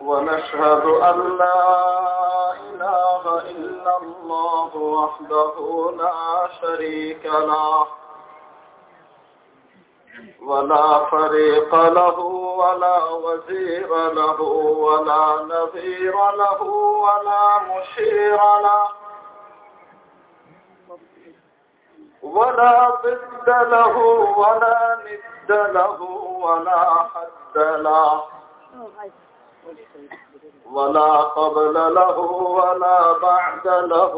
ونشهد أن لا إله إلا الله وحده لا شريك له ولا فريق له ولا وزير له ولا نذير له ولا مشير له ولا ضد له ولا ند له ولا حد له. ولا قبل له ولا بعد له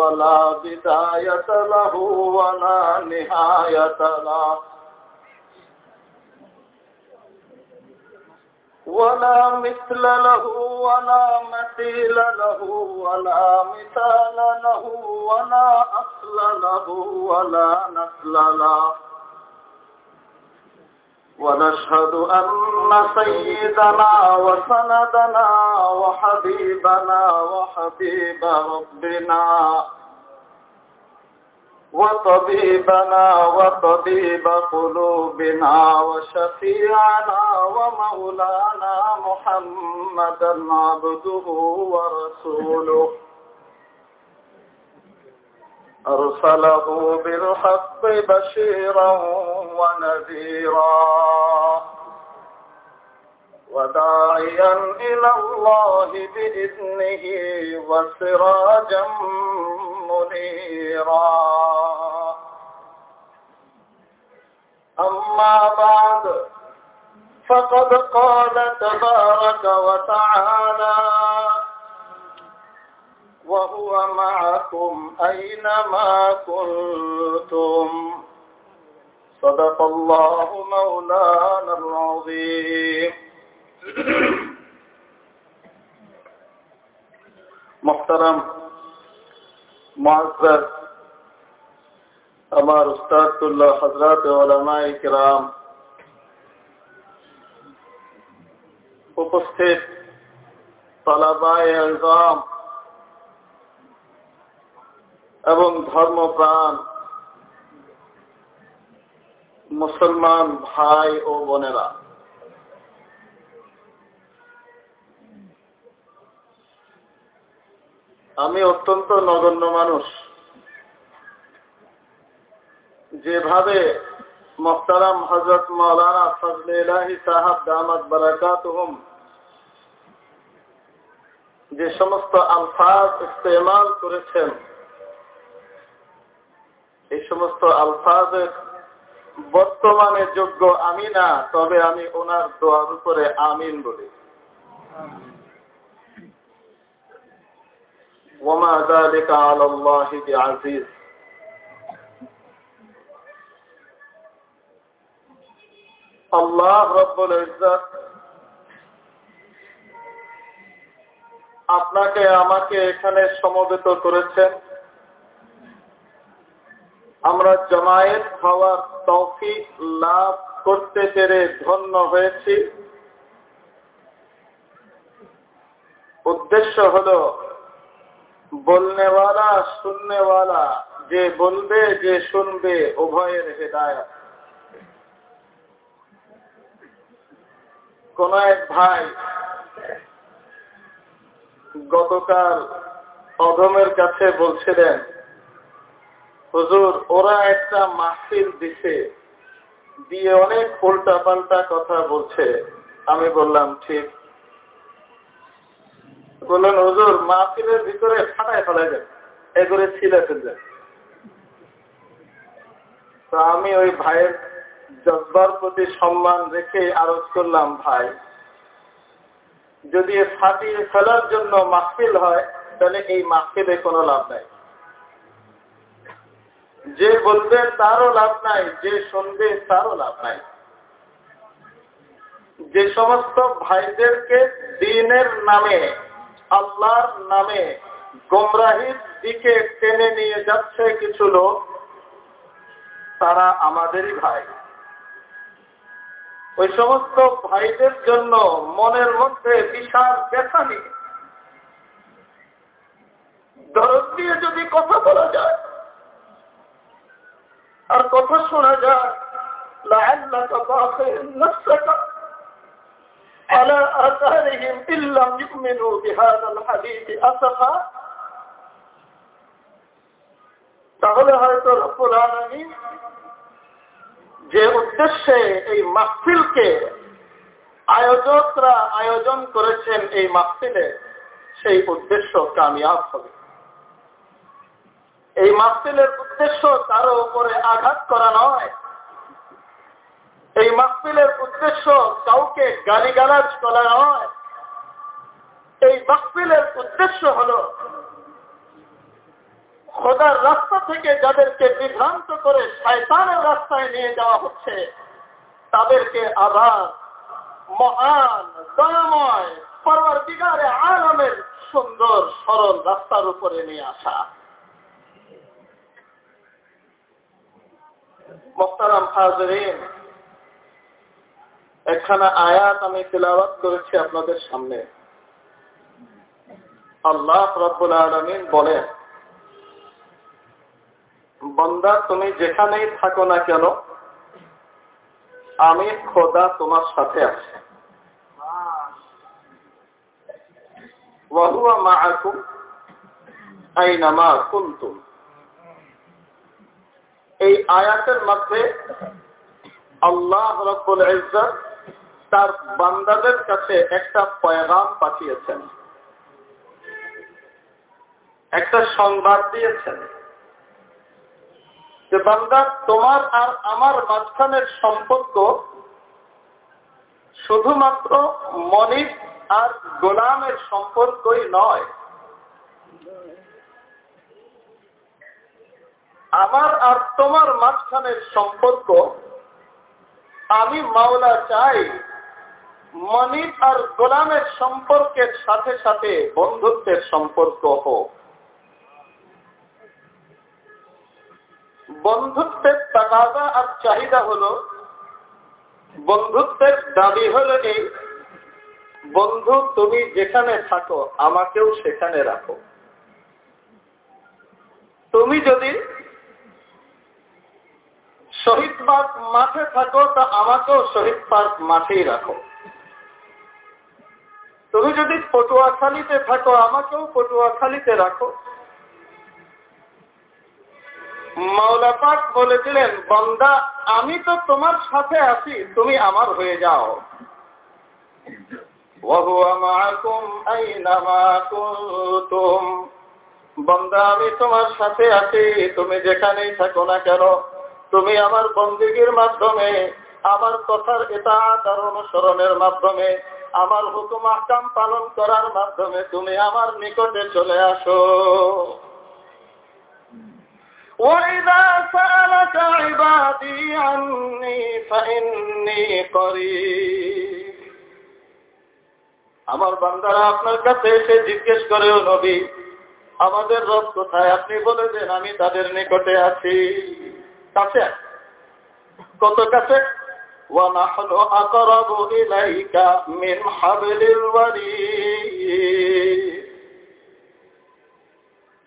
ولا بداية له ولا نهاية له. ولا مثل له ولا مثيل له ولا مثال له ولا أصل له ولا نسل له. ونشهد أن سيدنا وسندنا وحبيبنا وحبيب ربنا وطبيبنا وطبيب قلوبنا وشفيعنا ومولانا محمدا عبده ورسوله. أرسله بالحق بشيرا ونذيرا وداعيا إلى الله بإذنه وسراجا منيرا. أما بعد فقد قال تبارك وتعالى وهو معكم أينما كنتم. صدق الله مولانا العظيم. محترم معذر امار استاد الله حضرات علماء کرام उपस्थित तलबा इल्जाम এবং ধর্মপ্রাণ মুসলমান ভাই ও বোনেরা। আমি অত্যন্ত নগণ্য মানুষ। যেভাবে মোখতারাম হজরত মৌলানা ফজল ইলাহি সাহাব দামাত বারাকাত যে সমস্ত আলফাজ ইস্তেমাল করেছেন এই সমস্ত আলফাজের বর্তমানে যোগ্য আমি না তবে আমি ওনার দোয়ার উপরে আমিন বলি ওমা ذلك على الله بعزيز আল্লাহ রব্বুল ইজ্জত আপনাকে আমাকে এখানে সমবেত করেছেন আমরা জমায়েত হওয়ার তৌফিক লাভ করতে পেরে ধন্য হয়েছি। উদ্দেশ্য হল, বলনেওয়ালা, শুননেওয়ালা, যে বলবে, যে শুনবে, উভয়ের হেদায়ত। কোন এক ভাই গতকাল অধমের কাছে বলছিলেন হুজুর, ওরা একটা মাহফিল দিছে, দিয়ে অনেক উল্টা পাল্টা কথা বলছে। আমি বললাম, ঠিক। বললেন, হুজুর, মাহফিলের ভিতরে ফাটায় ফেলাই দেন, এ করে ছিলে ফেলবেন তো আমি ওই ভাইয়ের জজবার প্রতি সম্মান রেখে আরজ করলাম, ভাই, যদি ফাটিয়ে ফেলার জন্য মাহফিল হয়, তাহলে এই মাহফিলে কোনো লাভ নাই। যে বলবে তারও লাভ নাই, যে শুনবে তারও লাভ নাই। যে সমস্ত ভাইদেরকে দিনের নামে, আল্লাহর নামে গোমরাহির দিকে টেনে নিয়ে যাচ্ছে কিছু লোক, তারা আমাদেরই ভাই। ওই সমস্ত ভাইদের জন্য মনের মধ্যে বিশাল ব্যথা নিয়ে, দরদ দিয়ে যদি কথা বলা যায় আর কথা শোনা যায় لعلك باخر نفسك على آثارهم إن لم يؤمنوا بهذا الحديث أسفا তাহলে হয়তো রব্বুল আলমী যে উদ্দেশ্যে এই মাহফিলকে আয়োজকরা আয়োজন করেছেন এই মাহফিলে সেই উদ্দেশ্য কামিয়াব হবে এই মাহফিলের উদ্দেশ্য কারও উপরে আঘাত করা নয়। এই মাহফিলের উদ্দেশ্য কাউকে গালিগালাজ করা নয়। এই মাহফিলের উদ্দেশ্য হল খোদার রাস্তা থেকে যাদেরকে বিভ্রান্ত করে শয়তানের রাস্তায় নিয়ে যাওয়া হচ্ছে, তাদেরকে আবার মহান, দয়াময় পরবার দিগারে আলমের সুন্দর, সরল রাস্তার উপরে নিয়ে আসা। মোস্তারাম হাজরিন, একখানা আয়াত আমি তিলাবাত করেছি আপনাদের সামনে। আল্লাহ রব্বুল আলমিন বলেন, বন্দা, তুমি যেখানেই থাকো না কেন, আমি খোদা তোমার সাথে আছি। ওয়াহুয়া মা আকুম আইনামা কুন্তুম। এই আয়াতের মধ্যে আল্লাহ রব্বুল ইজ্জত তার বান্দাদের কাছে একটা পয়গাম পাঠিয়েছেন। একটা সংবাদ দিয়েছেন। যে বান্দা, তোমার আর আমার মাঝখানের সম্পর্ক শুধুমাত্র মনিক আর গোলামের সম্পর্কই নয়। আমার আর তোমার মাঝখানের সম্পর্ক, আমি মাওলা চাই মনিব আর গোলামের সম্পর্কের সাথে সাথে বন্ধুত্বের সম্পর্ক হোক। বন্ধুত্বের তাকাজা আর চাহিদা হলো, বন্ধুত্বের দাবি হলো এই বন্ধু তুমি যেখানে থাকো আমাকেও সেখানে রাখো। তুমি যদি শহীদ পার্ক মাঠে থাকো, তা আমাকেও শহীদ পার্ক মাঠেই রাখো। তুমি যদি পটুয়াখালীতে থাকো, আমাকেও পটুয়াখালীতে রাখো। মাওলা পাক বলেছিলেন বন্দা, আমি তো তোমার সাথে আছি, তুমি আমার হয়ে যাও। বন্দা, আমি তোমার সাথে আছি, তুমি যেখানেই থাকো না কেন? তুমি আমার বন্দিগির মাধ্যমে আমার কথার এটা তার অনুসরণের মাধ্যমে আমার হুকুম আকাম পালন করার মাধ্যমে তুমি আমার নিকটে চলে আসো وإذا سألك عبادي عني فإني قريب আমার বান্দারা আপনার কাছে এসে জিজ্ঞেস করেও নবী আমাদের রব কোথায় আপনি বলে দেন আমি তাদের নিকটে আছি কাছে কত কাছে ونحن أقرب إليك من حبل الوريد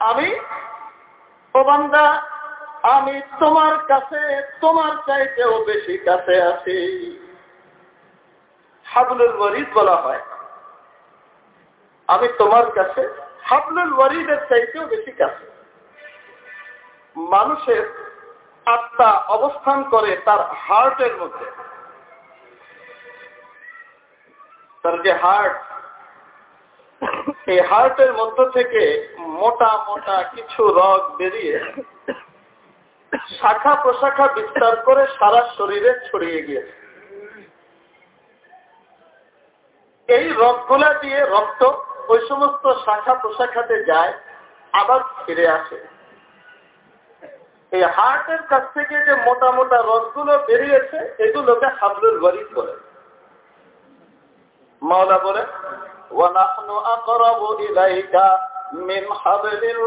আমি ও বান্দা আমি তোমার কাছে তোমার চাইতেও বেশি কাছে আছি হাবলুল ওয়ারিদ বলা হয় আমি তোমার কাছে হাবলুল ওয়ারিদের চাইতেও বেশি কাছে মানুষের আত্মা অবস্থান করে তার হার্টের মধ্যে। তার যে হার্ট, এই হার্টের মধ্য থেকে মোটা মোটা কিছু রগ বেরিয়ে শাখা প্রশাখা বিস্তার করে সারা শরীরে ছড়িয়ে গিয়েছে। এই রক্তগুলা দিয়ে রক্ত ওই সমস্ত শাখা প্রশাখাতে যায়, আবার ফিরে আসে। এই হার্টের কাছ থেকে যে মোটা মোটা রথগুলো বেরিয়েছে, এগুলোকে হাবলুল গরিব বলে। মাওলা বলে ওয়ানাহনু আকরাবু ইলাইকা মিন হাবলিল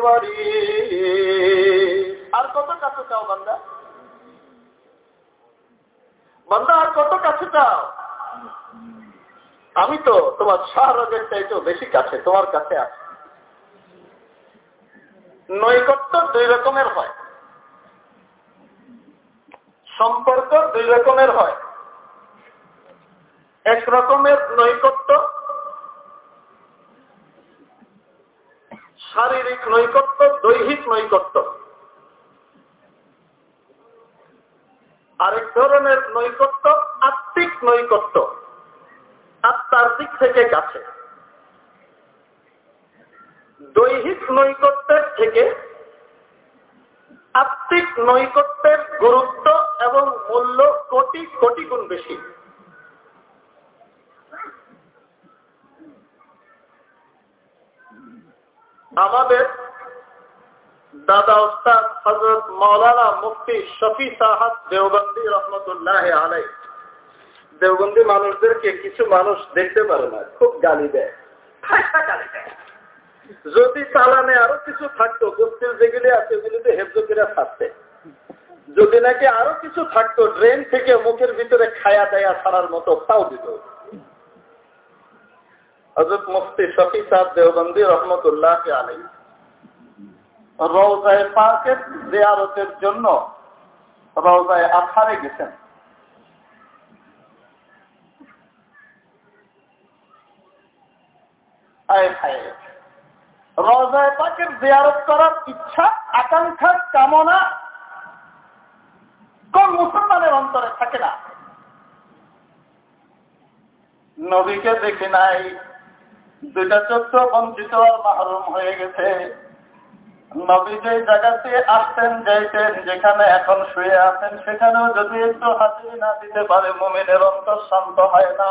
আর কত কাছে চাও বান্দা? বান্দা, আর কত কাছে চাও? আমি তো তোমার শাহরাজের চাইতেও বেশি কাছে, তোমার কাছে আছে। নৈকট্য দুই রকমের হয়। সম্পর্ক দুই রকমের হয়। এক রকমের নৈকট্য, শারীরিক নৈকট্য, দৈহিক নৈকট্য। আরেক ধরনের নৈকট্য, আত্মিক নৈকট্য। আত্মার দিক থেকে কাছে। দৈহিক নৈকট্যের থেকে আত্মিক নৈকট্যের গুরুত্ব এবং মূল্য কোটি কোটি গুণ বেশি। আমাদের দাদা উস্তাদ হজরত মৌলানা মুফতি শফি সাহাদ দেওবন্দি রহমতুল্লাহ আলাই দেওবন্দি মানুষদেরকে কিছু মানুষ দেখতে পারে না, খুব গালি দেয়। গালি দেয়। যদি চালানে আরও কিছু থাকতো বস্তির যেগুলি আছে ওগুলিতে হেফজকিরা থাকতে যদি নাকি আরও কিছু থাকতো, ড্রেন থেকে মুখের ভিতরে খায়া দেয়া ছাড়ার মতো তাও দিত। হজরত মুফতি শফি সাহ দেওবন্দি রহমতুল্লাহ আলাই। রওজায় পাকের জিয়ারতের জন্য রওজায় আথারে গেছেন। রওজায় পাকের জিয়ারত করার ইচ্ছা, আকাঙ্ক্ষা, কামনা কোন মুসলমানের অন্তরে থাকে না। নবীকে দেখি নাই, দুইটা চোদ্দ বঞ্চিত মাহরুম হয়ে গেছে। নবী যে জায়গাতে আসতেন, যাইতেন, যেখানে এখন শুয়ে আছেন, সেখানেও যদি একটু হাজিরি না দিতে পারে, মোমিনের অন্তর শান্ত হয় না।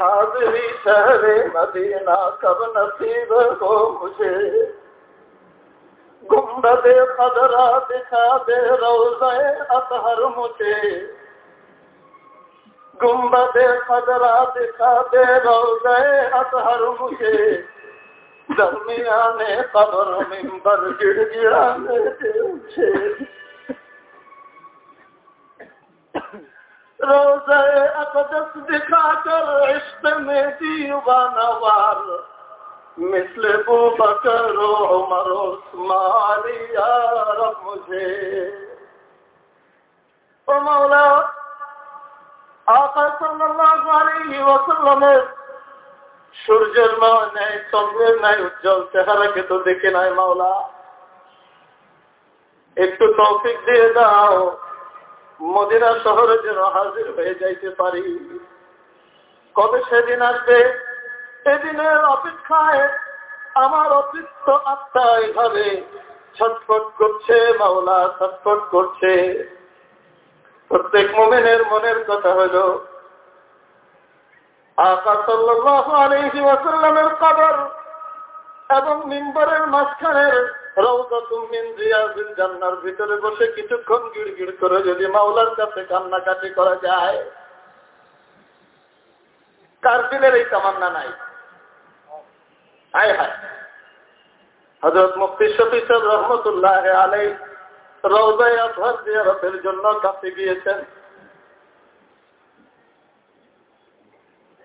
حاضری شہر مدینہ کب نصیب ہو مجھے؟ گمبد خدرا دکھا دے روزہ اطہر مجھے۔ گمبد خدرا دکھا دے روزہ اطہر مجھے۔ درمیان قبر ممبر گڑ گڑا میرے مجھے সূর্যের মা নাই চন্দ্রের নাই উজ্জ্বল, চেহারাকে তো দেখে নাই মাওলা। একটু টপিক দিয়ে দাও। মদিনা শহরে যেন হাজির হয়ে যাইতে পারি। কবে সেদিন আসবে? এদিনের অপেক্ষায় আমার অতৃপ্ত আত্মা এভাবে ছটফট করছে, মাওলা ছটফট করছে। প্রত্যেক মোমেনের মনের কথা হলো, আকা সাল্লাহ কবর এবং মিম্বরের মাঝখানের জান্নার, ভিতরে বসে কিছুক্ষণ গিড় গিড় করে যদি মাওলার কাছে কান্নাকাটি করা যায়। কার দিনের এই তামান্না নাই? হায় হায়। হজরত মুক্তি শফিস রহমতুল্লাহ আলাই রওজায় আজহার জিয়ারতের জন্য কাছে গিয়েছেন।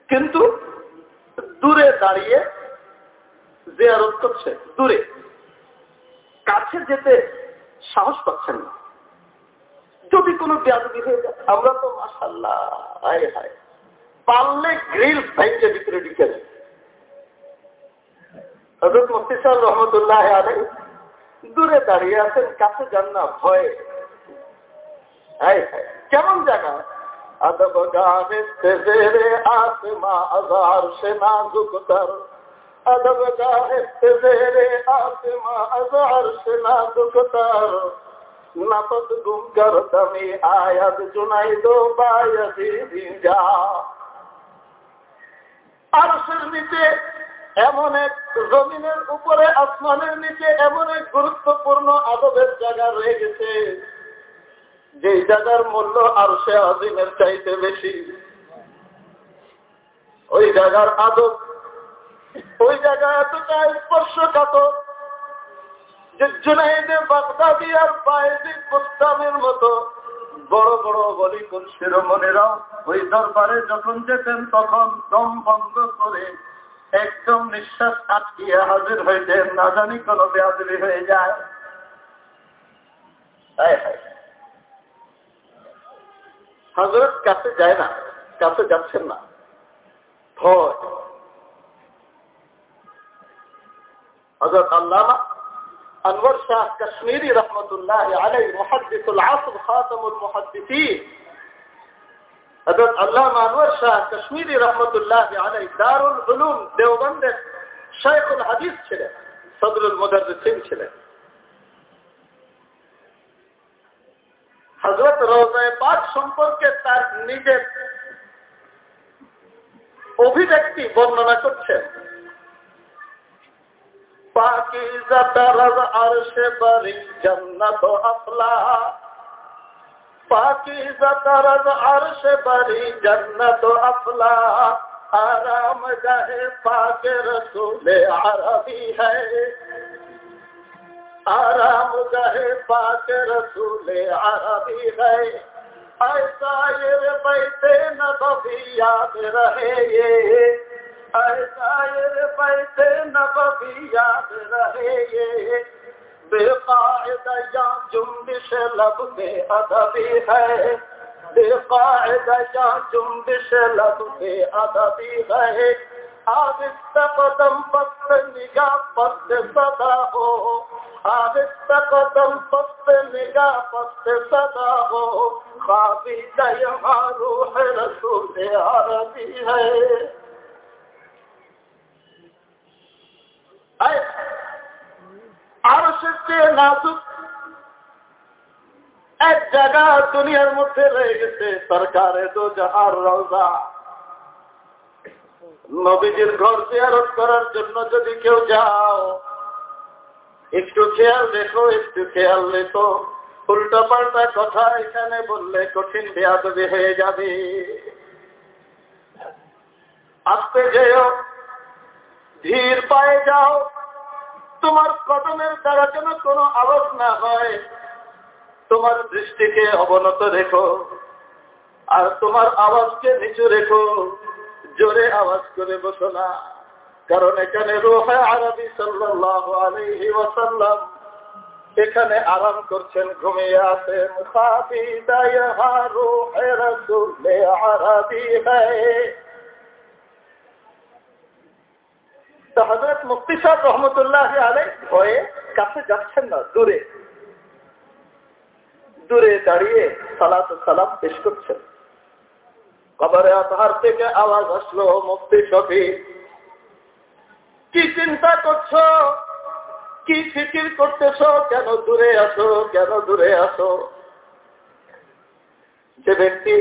কিন্তু দূরে দাঁড়িয়ে জিয়ারত করছে, দূরে। কাছে যেতে সাহস পাচ্ছেন না। যদি কোনো ব্যাধি হয়ে যায়, আমরা তো মাসাল্লাহ হায় হায়। পারলে গ্রিল ভাইকে ভিতরে ঢুকে হজরত মুফতি রহমতুল্লাহ আলাই দূরে দাঁড়িয়ে আছেন, কাছে যান না, ভয়ে। কেমন জায়গা? আদব গান আসমা আজার সে নাজুক তার। अदब गाहे तेरे आसमा अजार से नाजुक तर नफत गुम कर दमी आयत जुनाई दो बायदी जा আরশের নিচে এমন এক জমিনের উপরে আসমানের নিচে এমন এক গুরুত্বপূর্ণ আদবের জায়গা রয়ে গেছে যে জায়গার মূল্য আর সে আজিমের চাইতে বেশি ওই জায়গার আদব ওই জায়গা এতটা স্পর্শকাতর যে জুনাইদে বাগদাদি আর বায়েদি প্রস্তাবের মতো বড় বড় বলিকুল শিরোমণিরাও ওই দরবারে যখন যেতেন তখন দম বন্ধ করে একদম নিঃশ্বাস আটকিয়ে হাজির হইতেন। না জানি কোনো বেহাজরি হয়ে যায়। হজরত কাছে যায় না, কাছে যাচ্ছেন না। ভয়। হজরত আল্লামা أنور شاه كشميري رحمة الله عليه محدث العصر خاتم المحدثين حضرت علامة أنور شاه كشميري رحمة الله عليه دار العلوم দেওবন্দ শেখুল হাদিস ছিলেন সদরুল মুদাররিসিন ছিলেন হজরত রোজায় পাক সম্পর্কে তার নিজের অভিব্যক্তি বর্ণনা করছেন پاکیزہ ترز عرش بری جنت و افلا. پاکیزہ ترز عرش بری جنت و افلا. آرام گاہ پاک رسول عربی ہے. آرام گاہ پاک رسول عربی ہے. ایسا یہ بیت نبوی یاد رہے یہ. پیسے نبی یاد رہے یہ بے قاعدہ یا جنبش ادبی ہے۔ بے قاعدہ یا جنبش لب ادبی ہے۔ آبست قدم پست نگاہ پست صدا ہو۔ آبست قدم پست نگاہ پست صدا ہو۔ خوابی کا ہے۔ চেয়ে নাজুক এক জায়গা দুনিয়ার মধ্যে রয়ে গেছে, সরকারে তো রওজা। নবীজির ঘর জিয়ারত করার জন্য যদি কেউ যাও, একটু খেয়াল দেখো একটু খেয়াল রেখো। উল্টা পাল্টা কথা এখানে বললে কঠিন বেয়াদবি হয়ে যাবে। আসতে যেও। ধীর পায়ে যাও। তোমার কদমের দ্বারা যেন কোনো আওয়াজ না হয়। তোমার দৃষ্টিকে অবনত রেখো আর তোমার আওয়াজকে নিচু রেখো। জোরে আওয়াজ করে বসো না, কারণ এখানে রোহে আরবি সাল্লাহ এখানে আরাম করছেন, ঘুমিয়ে আছেন। আরবি হজরত মুফতি সাহেব রহমতুল্লাহ আলাই ভয়ে কাছে যাচ্ছেন না, দূরে। দূরে দাঁড়িয়ে সালাত সালাম পেশ করছেন। কবরে আতহার থেকে আওয়াজ আসলো মুক্তি শফি, কি চিন্তা করছ? কি ফিকির করতেছ? কেন দূরে আসো? কেন দূরে আসো? যে ব্যক্তি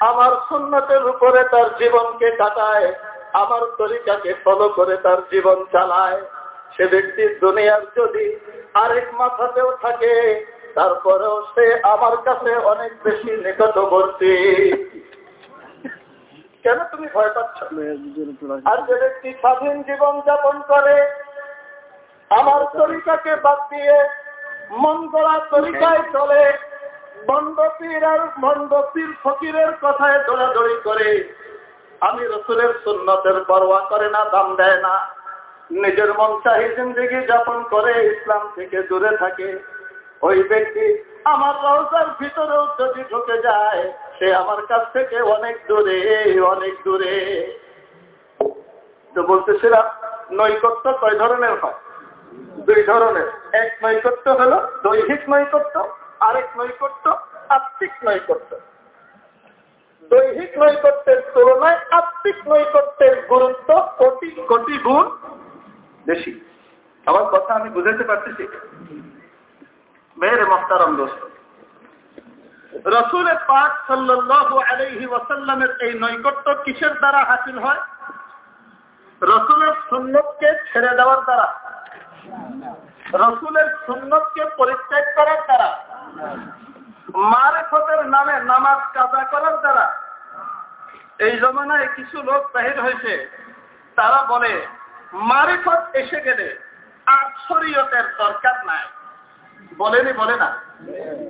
আমার সুন্নতের উপরে তার জীবনকে কাটায় আমার তরিকাকে ফলো করে তার জীবন চালায়। সে ব্যক্তি দুনিয়ার যদি আরেক মাথাতেও থাকে, তারপরেও সে আমার কাছে অনেক বেশি নিকটবর্তী। কেন তুমি ভয় পাচ্ছ? আর যে ব্যক্তি স্বাধীন জীবন যাপন করে, আমার তরিকাকে বাদ দিয়ে মন গড়া তরিকায় চলে মন্ডপীর আর মন্ডপীর ফকিরের কথায় দৌড়াদৌড়ি করে। আমি রসুলের সুন্নতের পরোয়া করে না, দাম দেয় না। নিজের মন চাহি জিন্দগি যাপন করে, ইসলাম থেকে দূরে থাকে। ওই ব্যক্তি আমার রওজার ভিতরেও যদি ঢুকে যায়, সে আমার কাছ থেকে অনেক দূরে অনেক দূরে। তো বলতেছিলাম, নৈকট্য কয় ধরনের হয়? দুই ধরনের। এক নৈকট্য হলো দৈহিক নৈকট্য, আরেক নৈকট্য আত্মিক নৈকট্য। দৈহিক নৈকট্যের তুলনায় আত্মিক নৈকট্যের গুরুত্ব কোটি কোটি গুণ বেশি। আমার কথা আমি বুঝাতে পারতেছি? মেয়ের মস্তারাম দোস্ত, রসুলের পাক সাল্লাল্লাহু আলাইহি ওয়াসাল্লামের এই নৈকট্য কিসের দ্বারা হাসিল হয়? রসুলের সুন্নতকে ছেড়ে দেওয়ার দ্বারা? রসুলের সুন্নতকে পরিত্যাগ করার দ্বারা? মারেফতের নামে নামাজ কাজা করার দ্বারা এই জমানায় কিছু লোক বাহির হয়েছে। তারা বলে, মারিফত এসে গেলে আর শরীয়তের দরকার নাই। বলেনি, বলে না।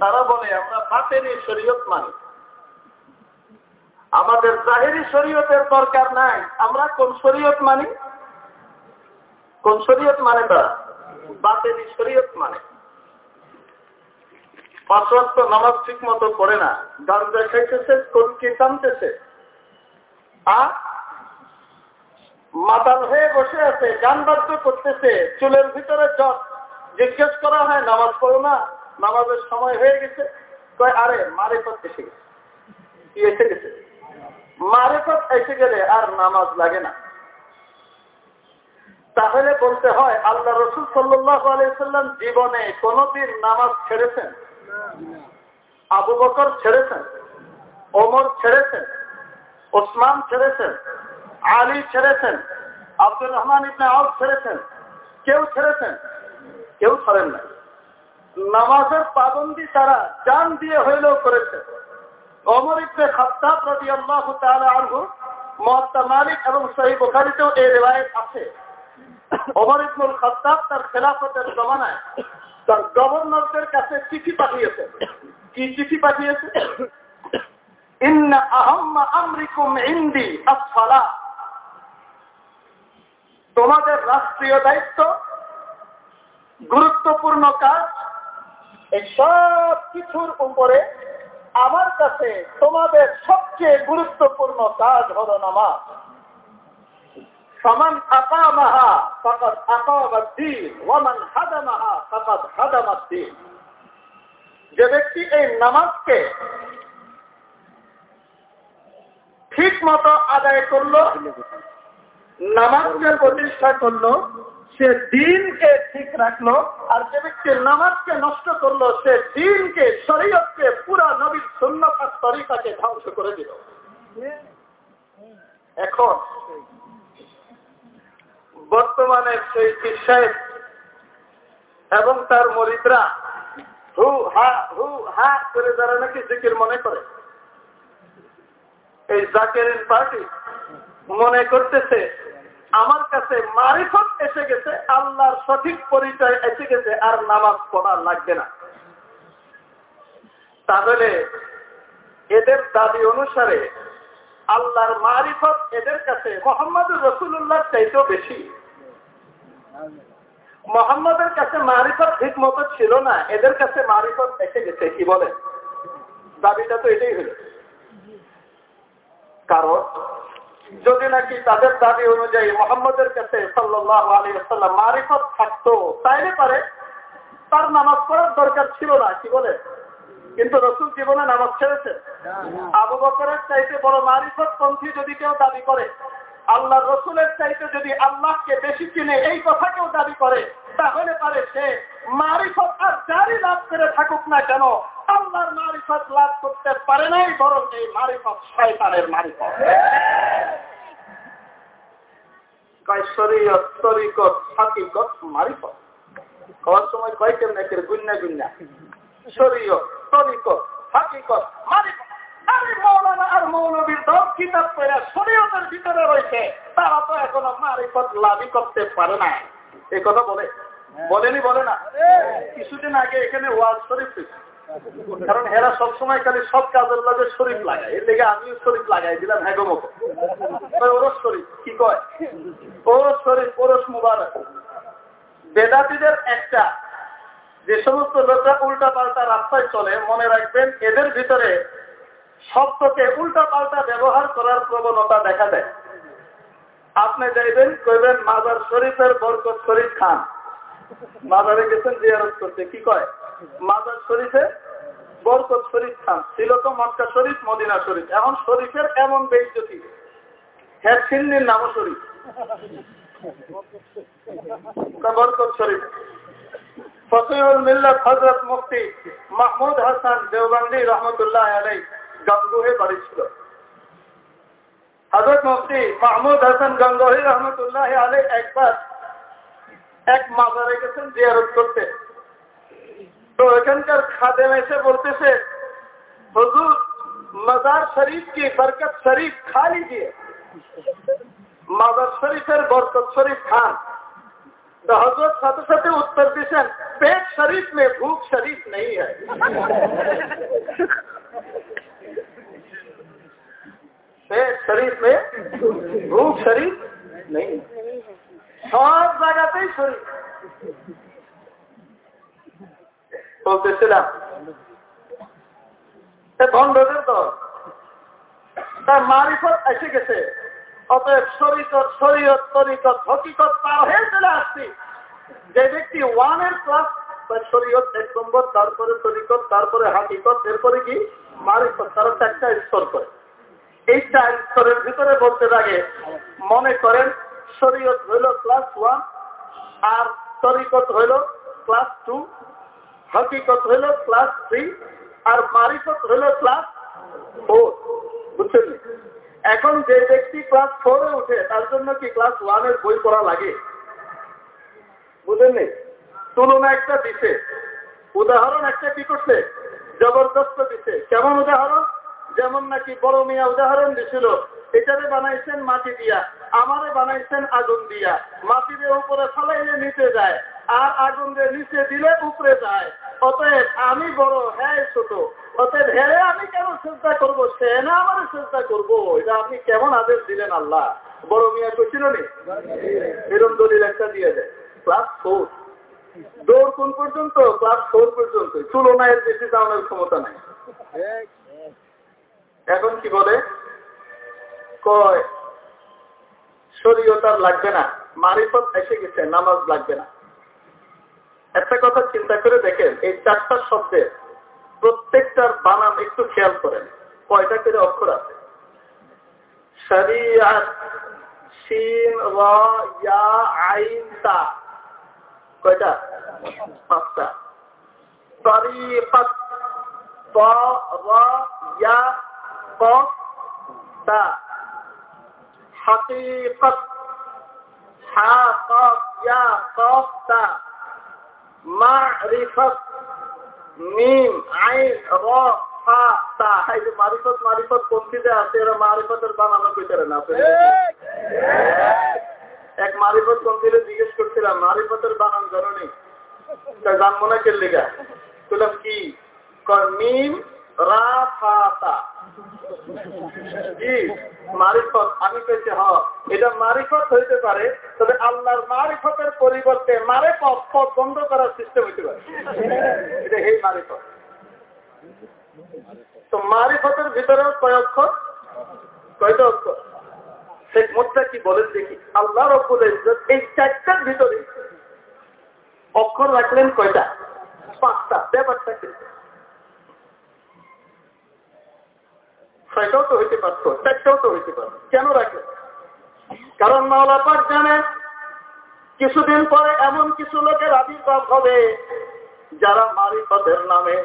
তারা বলে, আমরা বাতেনি শরীয়ত মানি। আমাদের জাহেরি শরীয়তের দরকার নাই। আমরা কোন শরীয়ত মানি? কোন শরীয়ত মানে তারা? বাতেনি শরীয়ত মানে। পাঁচ নামাজ ঠিক মতো করে না কোনকে টানতেছে। আর মাতাল হয়ে বসে আছে, গান করতেছে, চুলের ভিতরে জট। জিজ্ঞেস করা হয়, নামাজ পড়ো না? নামাজের সময় হয়ে গেছে। কয়, আরে মারেফত এসে গেছে। এসে গেছে? এসে গেলে আর নামাজ লাগে না। তাহলে বলতে হয়, আল্লাহ রসুল সাল্লাহ আলাইসাল্লাম জীবনে কোনদিন নামাজ ছেড়েছেন। আবু বকর ছেড়েছেন, ওমর ছেড়েছেন, ওসমান ছেড়েছেন, আলী ছেড়েছেন, আব্দুর রহমান ইবনে আউফ ছেড়েছেন, কেউ ছেড়েছেন, কেউ ছাড়েন না নামাজের পাবন্দি তারা জান দিয়ে হইলেও করেছে। অমর ইবনে খাত্তাব রাদিয়াল্লাহু তাআলা আনহু, মুয়াত্তা মালিক এবং সহিহ বুখারীতেও এই রিওয়ায়াত আছে। ওমর ইবনুল খাত্তাব তার খেলাফতের জমানায় তার গভর্নরদের কাছে চিঠি পাঠিয়েছে। কি চিঠি পাঠিয়েছে? তোমাদের রাষ্ট্রীয় দায়িত্ব, গুরুত্বপূর্ণ কাজ, এই সব কিছুর উপরে আমার কাছে তোমাদের সবচেয়ে গুরুত্বপূর্ণ কাজ হল নামাজ। হাদামাদ্দিন যে ব্যক্তি এই নামাজকে ঠিক মতো আদায় করল, নামাজকে প্রতিষ্ঠা করল, সে দিনকে ঠিক রাখল, আর যে ব্যক্তি নামাজকে নষ্ট করল, সে দিনকে, শরীয়তকে পুরা নবীর সুন্নতার তরিকাকে ধ্বংস করে দিল। এখন বর্তমানে সেই বিশ্বাস এবং তার মরিদরা হু হা হু হা করে যারা নাকি জিকির মনে করে। এই জাকেরিন পার্টি মনে করতেছে, আমার কাছে মারিফত এসে গেছে, আল্লাহর সঠিক পরিচয় এসে গেছে, আর নামাজ পড়া লাগবে না। তাহলে এদের দাবি অনুসারে আল্লাহর মারিফত এদের কাছে মোহাম্মদ রসুল্লাহ চাইতেও বেশি। মোহাম্মদের কাছে মারিফত ঠিক মতো ছিল না এদের কাছে মারিফত এসে গেছে কি বলে? দাবিটা তো এটাই হলো। কারণ যদি নাকি তাদের দাবি অনুযায়ী মোহাম্মদের কাছে সাল্লাহ আলী মারিফত থাকতো তাইলে পারে তার নামাজ পড়ার দরকার ছিল না কি বলে? কিন্তু রসুল জীবনে নামাজ ছেড়েছে আবু বকরের চাইতে বড় মারিফত পন্থী যদি কেউ দাবি করে আল্লাহ রসুলের চাইতে যদি আল্লাহকে বেশি চিনে, এই কথা কেউ দাবি করে, তাহলে পারে সে মারিফত আর জারি লাভ করে থাকুক না কেন, আল্লাহর মারিফত লাভ করতে পারে নাই, বরং এই মারিফত শয়তানের মারিফত। সময় কয় কেমন একের গুন্না গুন্না। শরীয়ত, তরিকত, হাকিকত মারিফত। আরে মৌলানা আর মৌলবীর দল কিতাব শরীয়তের ভিতরে রয়েছে, তারা তো এখনও মারিফত করতে পারে না। কথা বলে, বলেনি, বলে না। কিছুদিন আগে এখানে ওয়াজ শরীফ কারণ এরা সবসময় খালি সব কাজের লাগে শরীফ লাগায়। এর লেগে আমিও শরীফ লাগাই, দিলাম হ্যাগো ওরস শরীফ? কি কয়? ওরস শরীফ, ওরস মুবারক। বেদাতিদের একটা, যে সমস্ত লোকরা উল্টা পাল্টা রাস্তায় চলে, মনে রাখবেন এদের ভিতরে শব্দকে উল্টা পাল্টা ব্যবহার করার প্রবণতা দেখা দেয়। আপনি যাইবেন, কইবেন, মাজার শরীফের বরকত শরীফ খান। মাজারে গেছেন, জিয়ারত করতে। কি কয়? মাজার শরীফে বরকত শরীফ খান। ছিল তো মক্কা শরীফ, মদিনা শরীফ। এখন শরীফের এমন বেইজ্জতি হ্যাঁ সিন্নির নামও শরীফ। বরকত শরীফ। ফসিউল মিল্লাত হজরত মুফতি মাহমুদ হাসান দেওবান্দি রহমতুল্লাহ আলাই گنگوہے بڑی حضرت مفتی محمود حسن گنگوہی رحمت اللہ علیہ একবার এক মাজারে গেছেন জিয়ারত করতে تو এখানকার খাদেম এসে বলতেছে حضور مزار شریف کی برکت شریف کھا لیجیے۔ মাজার শরীফের বরকত শরীফ খান حضرت ساتھ ساتھ اتر دیشن، پیٹ شریف میں بھوک شریف نہیں ہے۔ है पेट शरीफ में भूख शरीफ नहीं সব জায়গাতেই শরীর বলতেছিলাম ভণ্ডদের দল তার মারিফত এসে গেছে অতএব শরীকত শরীয়ত তরিকত হকিকত পার হয়ে চলে আসছি যে ব্যক্তি ওয়ানের ক্লাস শরীয়ত এক নম্বর তারপরে তরিকত তারপরে হাকিকত এরপরে কি মারিফত তারা চারটা স্তর করে ভিতরে বলতে লাগে। মনে করেন, শরীয়ত হইল ক্লাস ওয়ান আর তরিকত হইল ক্লাস টু হকিকত হইল ক্লাস থ্রি আর হইল ক্লাস ফোর বুঝছেন? এখন যে ব্যক্তি ক্লাস ফোরে উঠে, তার জন্য কি ক্লাস ওয়ানের বই পড়া লাগে? বুঝেননি? তুলনা একটা দিছে। উদাহরণ একটা কি করছে? জবরদস্ত দিছে। কেমন উদাহরণ? যেমন নাকি বড় মিয়া উদাহরণ দিছিল, এটারে বানাইছেন মাটি দিয়া, আমারে বানাইছেন আগুন দিয়া। মাটি দিয়ে উপরে ফলাইলে নিচে যায়, আর আগুন নিচে দিলে উপরে যায়। অতএব আমি বড় হ্যাঁ ছোট। অতএব হ্যাঁ আমি কেন চিন্তা করব? সে না আমার চিন্তা করব। এটা আপনি কেমন আদেশ দিলেন আল্লাহ? বড় মিয়া করছিল নি? এরম দলিল একটা দিয়ে দেয়। Class four. দৌড় কোন পর্যন্ত? ক্লাস ফোর পর্যন্ত তুলনায় বেশি দামের ক্ষমতা নাই। এখন কি বলে? কয়, শরীয়তার লাগবে না, মারিফত এসে গেছে, নামাজ লাগবে না। একটা কথা চিন্তা করে দেখেন, এই চারটা শব্দের প্রত্যেকটার বানান একটু খেয়াল করেন, কয়টা করে অক্ষর আছে? কয়টা? পাঁচটা। তা হাকিকত মারিফত মারিফত মারিফত আছে, এরা মারিফতের বানানো কইতারে না এক মারিফত পন্থীরে জিজ্ঞেস করছিলাম, মারিফতের বানান জানো নি। জানব না কেল্লিগা বললাম, কি? মিম মারিফতের পরিবর্তে মারে পথ বন্ধ করার সিস্টেম হইতে পারে। এই মারিফত। তো মারিফতের ভিতরেও কয় অক্ষর কয়টা অক্ষর কি বলেন দেখি, আল্লাহ রব্বুল এই চারটার ভিতরে অক্ষর রাখলেন কয়টা? পাঁচটা, ব্যাপারটা কিন্তু ছয়টাও তো হইতে পারত চারটাও তো হইতে পারত। কেন রাখলেন কারণ মাওলা পাক জানে, কিছুদিন পরে এমন কিছু লোকের আবির্ভাব হবে, যারা মারিফতের নামে,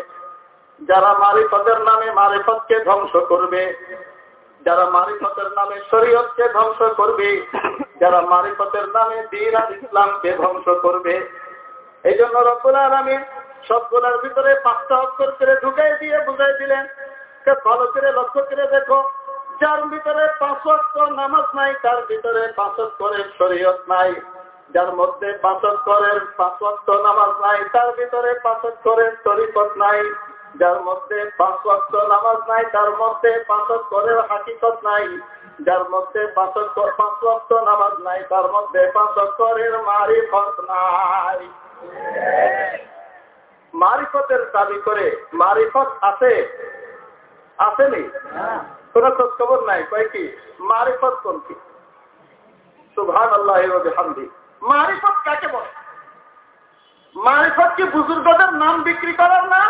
যারা মারিফতের নামে মারিফতকে ধ্বংস করবে, যারা মারিফতের নামে শরীয়তকে ধ্বংস করবে, যারা মারিফতের নামে দিন আর ইসলামকে ধ্বংস করবে। এই জন্য রব্বুল আলমী সবগুলার ভিতরে পাঁচটা অক্ষর করে ঢুকাই দিয়ে বুঝাই দিলেন ভালো করে লক্ষ্য করে দেখো, যার ভিতরে পাঁচক নামাজ নাই, তার ভিতরে পাঁচক করে শরীয়ত নাই। যার মধ্যে পাঁচক করের পাঁচক নামাজ নাই, তার ভিতরে পাঁচক করের তরিপত নাই। যার মধ্যে পাঁচ ওয়াক্ত নামাজ নাই, তার মধ্যে পাঁচক করের হাকিকত নাই। যার মধ্যে পাঁচক পাঁচ নামাজ নাই, তার মধ্যে পাঁচক করের মারিফত নাই। মারিফতের দাবি করে মারিফত আছে আসেনি? কোন খোঁজ খবর নাই, কয় কি? মারিফত কোন কি? সুভান আল্লাহ হামদি মারিফত কাকে বলে? মারিফত কি বুজুর্গদের নাম বিক্রি করার না?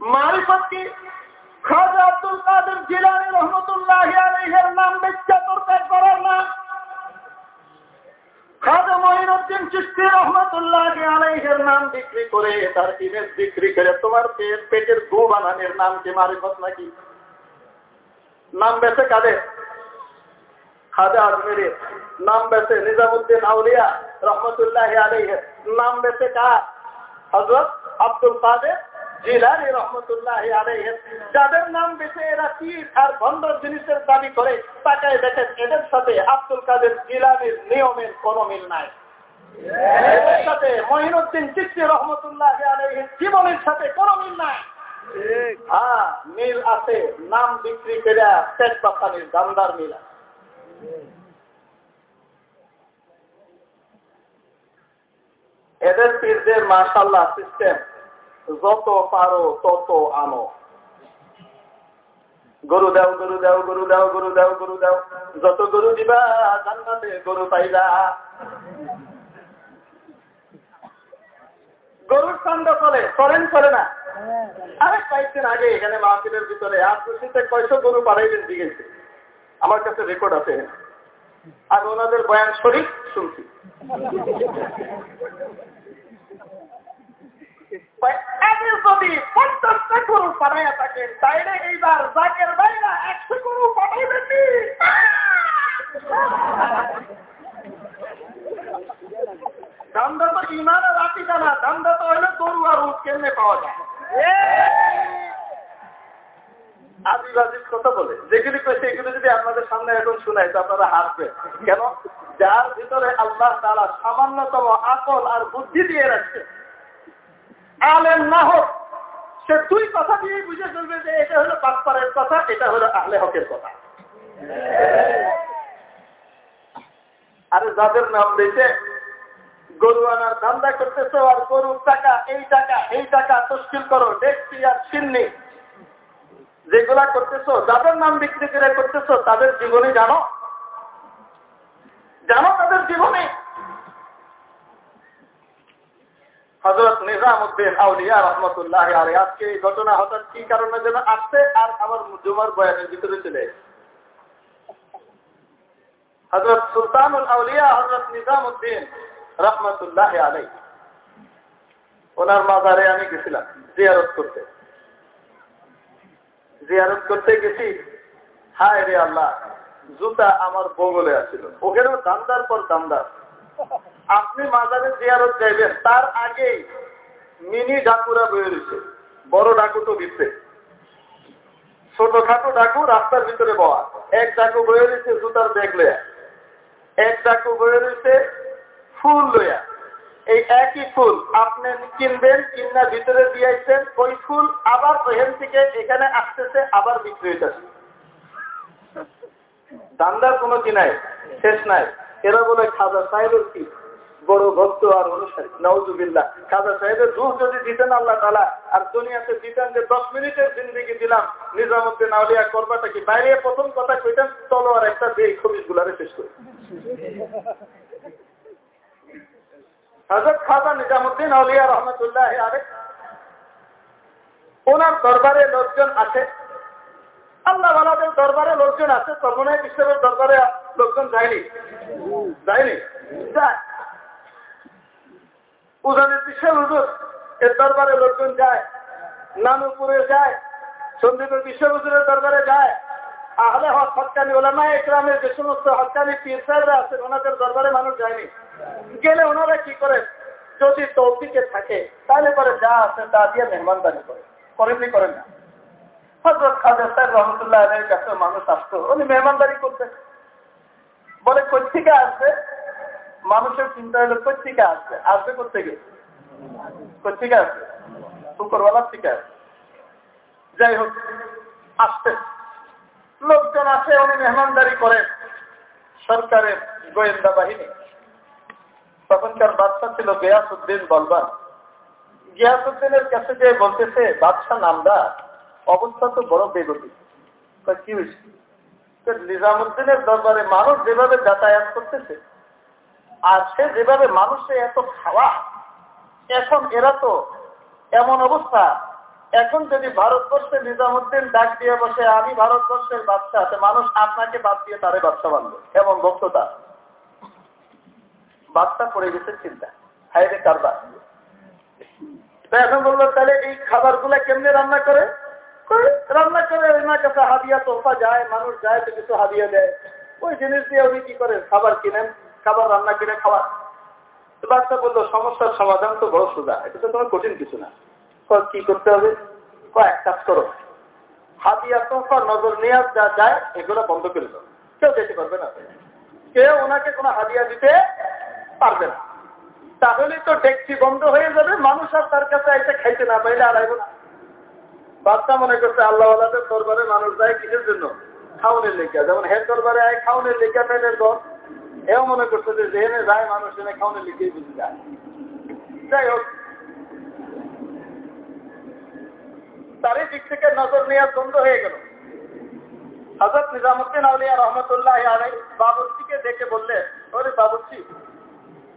মারিফত কি খাজা আব্দুল কাদের জিলানি রহমতুল্লাহ আলহের নাম তরকার করার না? খাজা মহিনুদ্দিন চিস্তি রহমতুল্লাহ আলহের নাম বিক্রি করে তার ইমেজ বিক্রি করে, তোমার পেটের গু বানানের নাম কি মারিফত নাকি? নাম বেছে কাদের? খাজা আজমেরে নাম বেছে নিজামুদ্দিন আউলিয়া রহমতুল্লাহ আলহের নাম বেছে কার? হজরত আব্দুল কাদের জিলানি রহমতুল্লাহ যাদের নাম বেছে এরা তীর আর ভণ্ডর জিনিসের দাবি করে, তাকায় দেখেন এদের সাথে আব্দুল কাদের জিলানির নিয়মের কোন মিল নাই। এদের সাথে মহিনুদ্দিন চিস্তি রহমতুল্লাহ জীবনের সাথে মিল নাই। হ্যাঁ নাম বিক্রি করে মিল এদের পীরদের মার্শাল্লাহ সিস্টেম যত পারো তত আনো গরু দাও গরু দাও গরু দাও গরু দাও গরু দাও যত গরু দিবা জান্নাতে গরু পাইবা গরুর ছন্দ চলে চলেন চলে না আরেক কয়েকদিন আগে এখানে মাহফিলের ভিতরে, আর খুশিতে কয়শো গরু পাড়াইবেন দিয়েছে আমার কাছে রেকর্ড আছে। আর ওনাদের বয়ান শরীর শুনছি। বলে, যেগুলি কয়েছে এগুলো যদি আপনাদের সামনে এখন শুনাই আপনারা হাসবেন। কেন? যার ভিতরে আল্লাহ তারা সামান্যতম আকল আর বুদ্ধি দিয়ে রাখছে আলেম না হোক, সে দুই কথা দিয়ে বুঝে চলবে যে এটা হলো পাকপারের কথা, এটা হলো আহলে হকের কথা। আরে যাদের নাম দিয়েছে, গরু আনার ধান্দা করতেছ, আর গরুর টাকা, এই টাকা এই টাকা তস্কিল করো, দেখছি আর চিন্নি। যেগুলা করতেছ, যাদের নাম বিক্রি করে করতেছ, তাদের জীবনে জানো। জানো তাদের জীবনে হজরত নিজামুদ্দিন আউলিয়া রহমতুল্লাহ আরে আজকে এই ঘটনা হঠাৎ কি কারণে যেন আসছে আর আমার জুমার বয়ানের ভিতরে চলে হজরত সুলতানুল আউলিয়া হজরত নিজামুদ্দিন রহমতুল্লাহ আলাই ওনার মাজারে আমি গেছিলাম জিয়ারত করতে। জিয়ারত করতে গেছি, হায় রে আল্লাহ, জুতা আমার বগলে আছিল ওখানেও দামদার পর দামদার। আপনি মাজারে জিয়ারত যাইবেন, তার আগেই মিনি ডাকুরা বয়ে রয়েছে। বড় ডাকু তো দিচ্ছে। ছোটখাটো ডাকু রাস্তার ভিতরে বয়া এক ডাকু বয়ে রয়েছে জুতার ব্যাগ লয়া এক ডাকু বয়ে রয়েছে ফুল লয়া এই একই ফুল আপনি কিনবেন, কিনা ভিতরে দিয়েছেন ওই ফুল আবার ওখান থেকে এখানে আসতেছে, আবার বিক্রি হইতেছে। দান্দার কোনো কি নাই, শেষ নাই। এরা বলে খাজা সাহেবের কি? বড় ভক্ত আর অনুসারী। নওজুবিল্লা খাজা সাহেবের রুহ যদি দিতেন আল্লাহ তালা আর দুনিয়াতে দিতেন যে দশ মিনিটের জিন্দিগি দিলাম, নিজামুদ্দিন আউলিয়া করবাটা কি? বাইরে প্রথম কথা কইতেন চলো আর একটা দিয়ে খবিস গুলারে শেষ করি। হজরত খাজা নিজামুদ্দিন আউলিয়া রহমতুল্লাহ আরে ওনার দরবারে লোকজন আছে। আল্লাহ দরবারে লোকজন আছে সর্বনয় বিশ্বের দরবারে লোকজন যায়নি? যায়নি? যায়। উজানের বিশ্বের হুজুর এর দরবারে লোকজন যায় নানুপুরে যায় সন্দীপের বিশ্ব হুজুরের দরবারে যায়। আহলে হক হকানি ওলামা যে সমস্ত হকানি পীর সাহেবরা আছেন ওনাদের দরবারে মানুষ যায়নি। গেলে ওনারা কি করে যদি তৌফিকে থাকে তাহলে পরে যা আছে তা দিয়ে মেহমানদারি করে করেননি করেন না? হজরত খাজা সাহেব রহমতুল্লাহ কাছে মানুষ আসতো উনি মেহমানদারি করতেন। বলে কোথেকে আসবে? মানুষের চিন্তা হলো কোথেকে আসবে? আসবে কোথেকে কোথেকে আসবে? শুক্রবেলার থেকে আসবে। যাই হোক আসতে লোকজন আসে, উনি মেহমানদারি করেন সরকারের গোয়েন্দা বাহিনী। তখনকার বাচ্চা ছিল বেয়াসুদ্দিন বলবান। গিয়াসুদ্দিনের কাছে যে বলতেছে, বাদশাহ নামদা অবস্থা তো বড় বেগতি কি হয়েছে? নিজামুদ্দিনের দরবারে মানুষ যেভাবে যাতায়াত করতেছে, আর সে যেভাবে মানুষে এত খাওয়া, এখন এরা তো এমন অবস্থা। এখন যদি ভারতবর্ষে নিজামুদ্দিন ডাক দিয়ে বসে, আমি ভারতবর্ষের বাচ্চা আছে মানুষ আপনাকে বাদ দিয়ে তারে বাচ্চা বানবে এমন বক্ততা। বাচ্চা পড়ে গেছে চিন্তা। হাইরে কারবার। এখন বলল, তাহলে এই খাবারগুলা কেমনে রান্না করে? রান্না করে ওনার কাছে হাদিয়া তোফা যায়, মানুষ যায় তো কিছু হাদিয়া দেয়। ওই জিনিস দিয়ে উনি কি করে খাবার কিনেন, খাবার রান্না কিনে খাবার বাচ্চা বলল, সমস্যার সমাধান তো বড় সুদা, এটা তো তোমার কঠিন কিছু না। কি করতে হবে? এক কাজ করো। হাতিয়া তোফা নজর নিয়াজ যা যায়, এগুলো বন্ধ করে দাও। কেউ যেতে পারবে না। কেউ ওনাকে কোনো হাদিয়া দিতে পারবে না। তাহলে তো ডেকচি বন্ধ হয়ে যাবে, মানুষ আর তার কাছে এসে খাইতে না পাইলে আর না। বাচ্চা মনে করছে আল্লাহ দরবারে মানুষ যায় কিসের জন্য? খাওয়ানের লেখা। যেমন হের দরবারে আয় খাওয়ানের লেখা পেনের দর এও মনে করছে যে জেনে যায়, মানুষ এনে খাওয়ানের লিখেই বুঝে যায়। যাই হোক। তারই দিক থেকে নজর হয়ে গেল। হজরত নিজামুদ্দিন আউলিয়া রহমতুল্লাহ আলাই দেখে বললে ওরে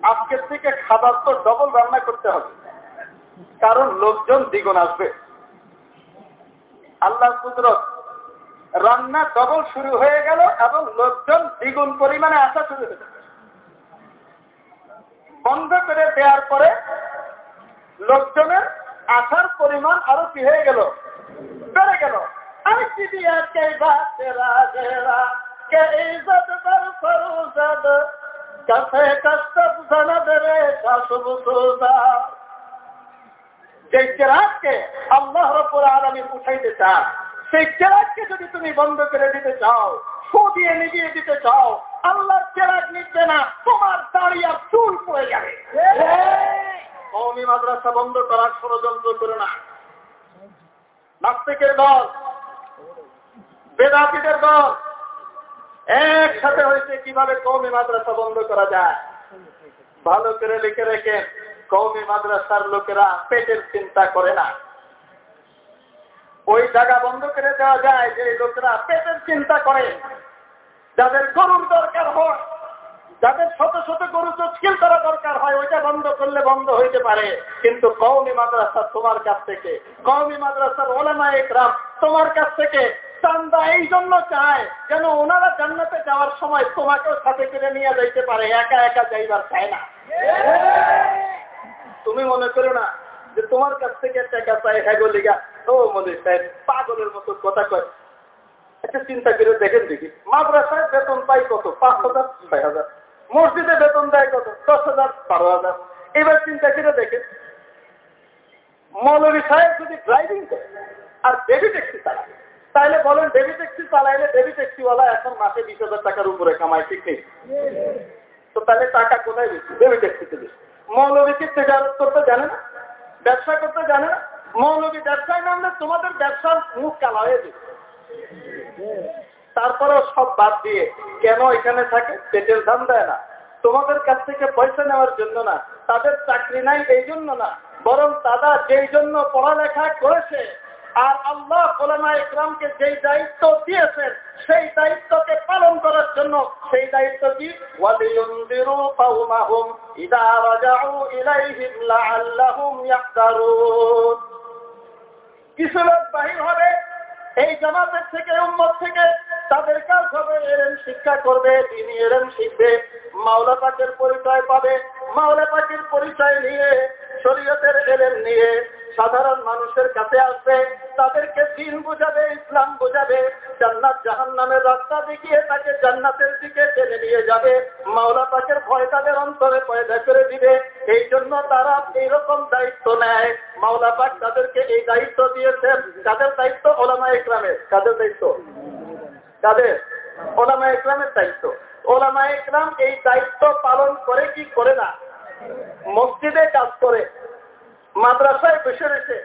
আজকের থেকে খাবার তো ডবল রান্না করতে হবে। কারণ লোকজন দ্বিগুণ আসবে। আল্লাহ কুদরত। রান্না ডবল শুরু হয়ে গেল এবং লোকজন দ্বিগুণ পরিমাণে আসা শুরু হয়ে বন্ধ করে দেওয়ার পরে লোকজনের আসার পরিমাণ আরও কি হয়ে গেল? বেড়ে গেল। যে চেরাজকে আল্লাহ রব্বুল আলমী উঠাইতে চান, সেই চেরাজকে যদি তুমি বন্ধ করে দিতে চাও ফু দিয়ে নিজিয়ে দিতে চাও, আল্লাহর চেরাজ নিচ্ছে না, তোমার দাঁড়িয়ে চুল পড়ে যাবে। কৌমি মাদ্রাসা বন্ধ করার ষড়যন্ত্র করে না। নাস্তিকের দল, বেদাতিদের দল, একসাথে হয়েছে কীভাবে কৌমি মাদ্রাসা বন্ধ করা যায়? ভালো করে লিখে রেখে কৌমি মাদ্রাসার লোকেরা পেটের চিন্তা করে না। ওই জায়গা বন্ধ করে দেওয়া যায় যে লোকেরা পেটের চিন্তা করে। যাদের গরুর দরকার হয়, যাদের শত শত গরু চস্কিল করা দরকার হয়, ওইটা বন্ধ করলে বন্ধ হইতে পারে। কিন্তু কৌমি মাদ্রাসা তোমার কাছ থেকে কৌমি মাদ্রাসার ওলামা একরাম তোমার কাছ থেকে চান্দা এই জন্য চায় যেন ওনারা জান্নাতে যাওয়ার সময় তোমাকেও সাথে করে নিয়ে যাইতে পারে, একা একা যাইবার চায় না। তুমি মনে করো না যে তোমার কাছ থেকে টাকা চাই হ্যাগো লিগা? ও মনে সাহেব, পাগলের মতো কথা কয়। একটা চিন্তা করে দেখেন দেখি। মাদ্রাসায় বেতন পাই কত? পাঁচ হাজার, ছয় হাজার। মসজিদে বেতন দেয় কত? দশ হাজার, বারো হাজার। এবার চিন্তা করে দেখেন। মৌলভী সাহেব যদি ড্রাইভিং করে আর বেবি ট্যাক্সি চালায়, তাহলে বলেন বেবি ট্যাক্সি চালাইলে বেবি ট্যাক্সিওয়ালা এখন মাসে বিশ হাজার টাকার উপরে কামায়, ঠিক নেই? তো তাহলে টাকা কোথায় বেশি? বেবি ট্যাক্সিতে বেশি। মৌলভীকে তেজারত করতে জানে না? ব্যবসা করতে জানে না? মৌলবী ব্যবসায় নামলে তোমাদের ব্যবসার মুখ কালা হয়ে যাবে। তারপরেও সব বাদ দিয়ে কেন এখানে থাকে? পেটের দাম দেয় না। তোমাদের কাছ থেকে পয়সা নেওয়ার জন্য না, তাদের চাকরি নাই এই জন্য না, বরং তারা যেই জন্য পড়ালেখা করেছে আর আল্লাহ কোলামা ইকরামকে যেই দায়িত্ব দিয়েছেন, সেই দায়িত্বকে পালন করার জন্য সেই দায়িত্ব কি? কিছু লোক বাহির হবে, এই জামাতের থেকে, উম্মত থেকে তাদের কাজ হবে এরম শিক্ষা করবে, তিনি এরম শিখবে, মাওলা পাকের পরিচয় পাবে, মাওলা পাকের পরিচয় নিয়ে, শরীয়তের এলেম নিয়ে, সাধারণ মানুষের কাছে আসবে, তাদেরকে দিন বোঝাবে, ইসলাম বোঝাবে, জান্নাত জাহান নামের রাস্তা দেখিয়ে তাকে জান্নাতের দিকে টেনে নিয়ে যাবে, মাওলা পাকের ভয় তাদের অন্তরে পয়দা করে দিবে এই জন্য তারা এইরকম দায়িত্ব নেয়, মাওলা পাক তাদেরকে এই দায়িত্ব দিয়েছেন, কাদের দায়িত্ব? ওলামা ইকরামের কাদের দায়িত্ব? কাদের ওলামা ইকরামের দায়িত্ব। ওলামা ইকরাম এই দায়িত্ব পালন করে কি করে না? মসজিদে কাজ করে, মাদ্রাসায় বসে রয়েছে,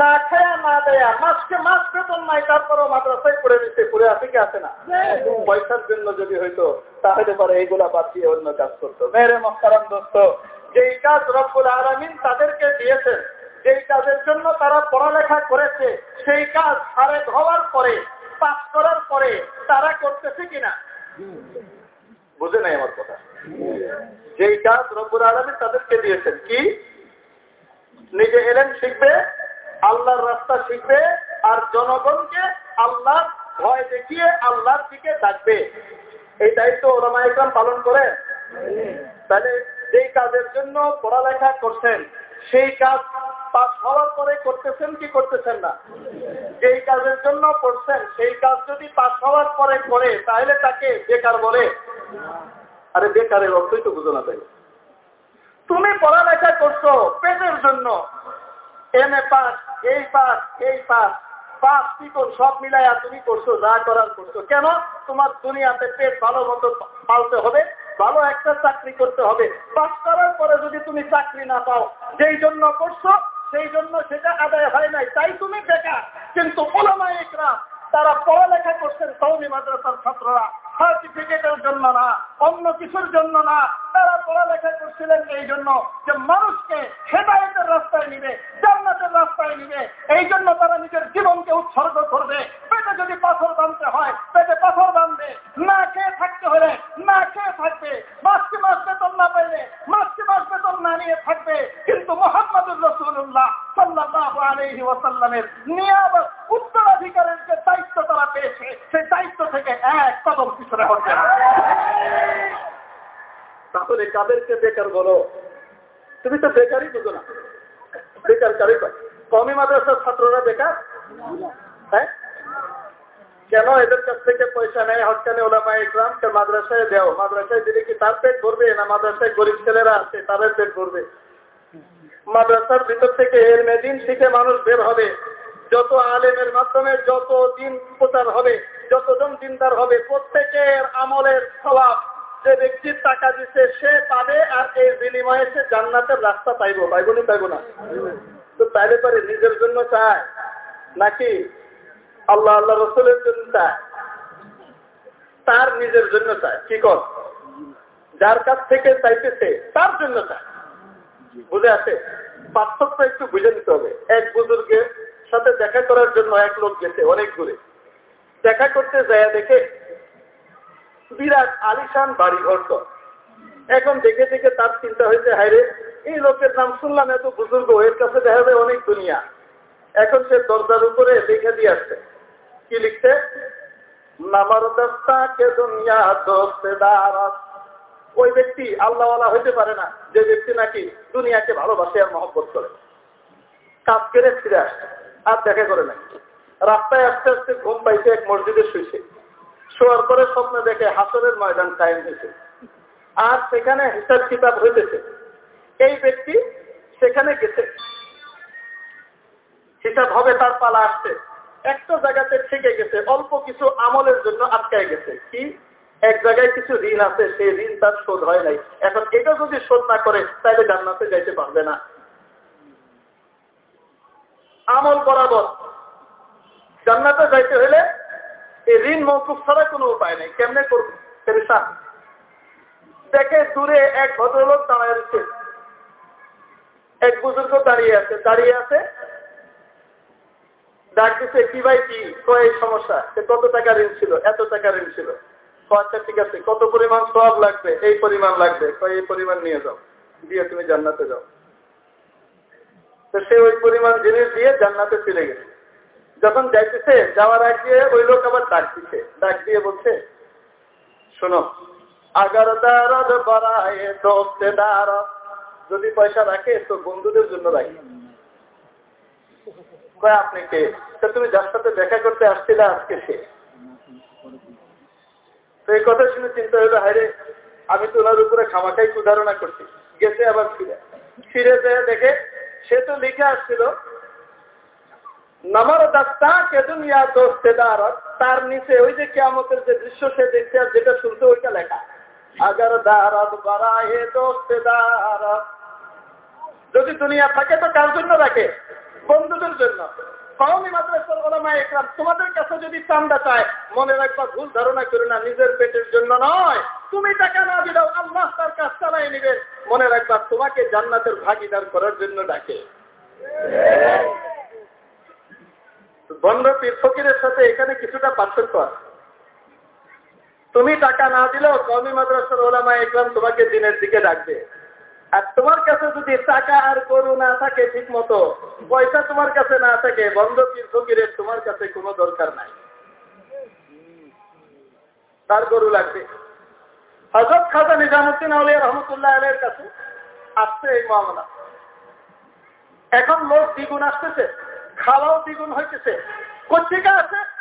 না খায়া, না দেয়া, মাসকে মাস বেতন নাই, তারপরও মাদ্রাসায় পড়ে দিচ্ছে পড়ে আসে কি আসে না? পয়সার জন্য যদি হইতো, তাহলে পরে এইগুলা বাদ দিয়ে অন্য কাজ করতো। মেরে মস্তারাম দোস্ত, যেই কাজ রব্বুল আলমিন তাদেরকে দিয়েছেন, যেই কাজের জন্য তারা পড়ালেখা করেছে, সেই কাজ সারে হওয়ার পরে পাস করার পরে তারা করতেছে কিনা? বুঝে নাই আমার কথা। যেই কাজ রব্বুর আলমী তাদেরকে দিয়েছেন কি? নিজে এলেন শিখবে, আল্লাহর রাস্তা শিখবে, আর জনগণকে আল্লাহর ভয় দেখিয়ে আল্লাহর দিকে ডাকবে। এই দায়িত্ব ওলামা ইকরাম পালন করে তাহলে যেই কাজের জন্য পড়ালেখা করছেন, সেই কাজ পাস হওয়ার পরে করতেছেন কি করতেছেন না? যেই কাজের জন্য পড়ছেন সেই কাজ যদি পাস হওয়ার পরে করে, তাহলে তাকে বেকার বলে। আরে বেকারের অর্থই তো বুঝো না তাই। তুমি পড়ালেখা করছ পেটের জন্য। এম এ পাস এই পাস এই পাস পাস কি কর সব মিলাইয়া তুমি করছ, যা করার করছ। কেন? তোমার দুনিয়াতে পেট ভালো মতো পালতে হবে, ভালো একটা চাকরি করতে হবে। পাস করার পরে যদি তুমি চাকরি না পাও, যেই জন্য করছ সেই জন্য সেটা আদায় হয় নাই। তাই তুমি বেকার। কিন্তু ওলামা তারা পড়ালেখা করছেন সৌমি মাদ্রাসার ছাত্ররা। সার্টিফিকেটের জন্য না, অন্য কিছুর জন্য না। তারা পড়ালেখা করছিলেন এই জন্য যে মানুষকে হেদায়তের রাস্তায় নিবে, জান্নাতের রাস্তায় নিবে এই জন্য তারা নিজের জীবনকে উৎসর্গ করবে। পেটে যদি পাথর বাঁধতে হয়, পেটে পাথর বাঁধবে। না খেয়ে থাকতে হলে না খেয়ে থাকবে। মাসকে মাস বেতন না পাইলে মাসকে মাস বেতন না নিয়ে থাকবে। কিন্তু মোহাম্মদুর রসুল্লাহ সাল্লাহ আলহি ওয়াসাল্লামের নিয়ামত উত্তরাধিকারের যে দায়িত্ব তারা পেয়েছে, সেই দায়িত্ব থেকে এক কদম পিছনে হচ্ছে তাহলে কাদেরকে বেকার বলো? তুমি তো বেকারই বুঝো না। বেকার কারে কমি মাদ্রাসার ছাত্ররা বেকার? হ্যাঁ? কেন এদের কাছ থেকে পয়সা নেয়? হটকানে ওলামা ইকরাম কে মাদ্রাসায় দেও? মাদ্রাসায় দিলে কি তার পেট ভরবে না মাদ্রাসায় গরিব ছেলেরা আছে, তাদের পেট ভরবে? মাদ্রাসার ভিতর থেকে এর মেদিন শিখে মানুষ বের হবে। যত আলেমের মাধ্যমে যত দিন প্রচার হবে, যতজন দিনদার হবে, প্রত্যেকের আমলের স্বভাব যে ব্যক্তির টাকা দিচ্ছে সে পাবে আর এই বিনিময়ে সে জান্নাতের রাস্তা পাইব। পাইব নি পাইব না? তো তাইলে পারে নিজের জন্য চায় নাকি আল্লাহ আল্লাহ রসুলের জন্য চায়? তার নিজের জন্য চায়। কি কর? যার কাছ থেকে চাইতেছে, তার জন্য চায়। বুঝে আছে? পার্থক্য একটু বুঝে নিতে হবে। এক বুজুর্গের সাথে দেখা করার জন্য এক লোক গেছে, অনেক দূরে। দেখা করতে যায়, দেখে বিরাট আলিশান বাড়ি ঘর এখন দেখে দেখে তার চিন্তা হয়েছে হাইরে এই লোকের নাম শুনলাম এত বুজুর্গ, এর কাছে দেখা যায় অনেক দুনিয়া। এখন সে দরজার উপরে লিখে দিয়ে আসছে। কি লিখছে? দুনিয়া ওই ব্যক্তি আল্লাহওয়ালা হইতে পারে না, যে ব্যক্তি নাকি দুনিয়াকে ভালোবাসে আর মহব্বত করে। কাজ কেড়ে ফিরে আসছে, আর দেখা করে না রাস্তায় আস্তে আস্তে ঘুম পাইছে এক মসজিদে শুয়েছে শোয়ার পরে স্বপ্নে দেখে হাসরের ময়দান কায়েম হয়েছে। আর সেখানে হিসাব কিতাব হইতেছে। এই ব্যক্তি সেখানে গেছে। হিসাব হবে তার পালা আসছে। একটা জায়গাতে থেকে গেছে, অল্প কিছু আমলের জন্য আটকায় গেছে। কি? এক জায়গায় কিছু ঋণ আছে, সেই ঋণ তার শোধ হয় নাই। এখন এটা যদি শোধ না করে তাহলে জান্নাতে যাইতে পারবে না। আমল বরাবর। জান্নাতে যাইতে হলে এই ঋণ মৌকুফ ছাড়া কোনো উপায় নেই। কেমনে করবে? দেখে দূরে এক ভদ্রলোক দাঁড়ায় রয়েছে। এক বুজুর্গ দাঁড়িয়ে আছে দাঁড়িয়ে আছে। ডাক দিচ্ছে কি ভাই, কি? কয় সমস্যা? কত টাকা ঋণ ছিল? এত টাকা ঋণ ছিল? আচ্ছা ঠিক আছে। কত পরিমাণ সব লাগবে? এই পরিমাণ লাগবে। কয়, এই পরিমাণ নিয়ে যাও। দিয়ে তুমি জান্নাতে যাও। সে ওই পরিমাণ জিনিস দিয়ে জান্নাতে ফিরে গেছে। যখন যাইতেছে, যাওয়ার আগে ওই লোক আবার ডাক দিচ্ছে ডাক দিয়ে বলছে, শোনো আগার দারদ যদি পয়সা রাখে তো বন্ধুদের জন্য রাখি। কয়, আপনি কে? তুমি যার সাথে দেখা করতে আসছিলে আজকে সে। তো কথা শুনে চিন্তা আমি উপরে করছি। গেছে আবার দেখে, সে তো লিখে আসছিল নামার দাস্তা কেদুন ইয়া দোস্তেদার তার নিচে ওই যে কেমতের যে দৃশ্য সে দেখছে আর যেটা শুনতে ওইটা লেখা। আগার যদি দুনিয়া থাকে তো কার জন্য রাখে? বন্ধুদের জন্য। কওমি মাদ্রাসার একরাম, তোমাদের কাছে যদি চান্দা চায়, মনে রাখবা ভুল ধারণা করে না, নিজের পেটের জন্য নয়। তুমি টাকা না দিলেও আল্লাহ তার কাজ চালাই নিবে। মনে রাখবা তোমাকে জান্নাতের ভাগিদার করার জন্য ডাকে। বন্ধ, পীর ফকিরের সাথে এখানে কিছুটা পার্থক্য আছে। তুমি টাকা না দিলেও কমি মাদ্রাসার ওলামা একরাম তোমাকে দিনের দিকে ডাকবে। আর তোমার কাছে যদি টাকা আর গরু না থাকে ঠিক মতো পয়সা তোমার কাছে না থাকে, বন্ধ, পীর ফকিরের তোমার কাছে কোনো দরকার নাই। তার গরু লাগবে। হজরত খাজা নিজামুদ্দিন আলিয়া রহমতুল্লাহ আলের কাছে আসছে এই মামলা। এখন লোক দ্বিগুণ আসতেছে। খাওয়াও দ্বিগুণ হইতেছে। পত্রিকা আছে?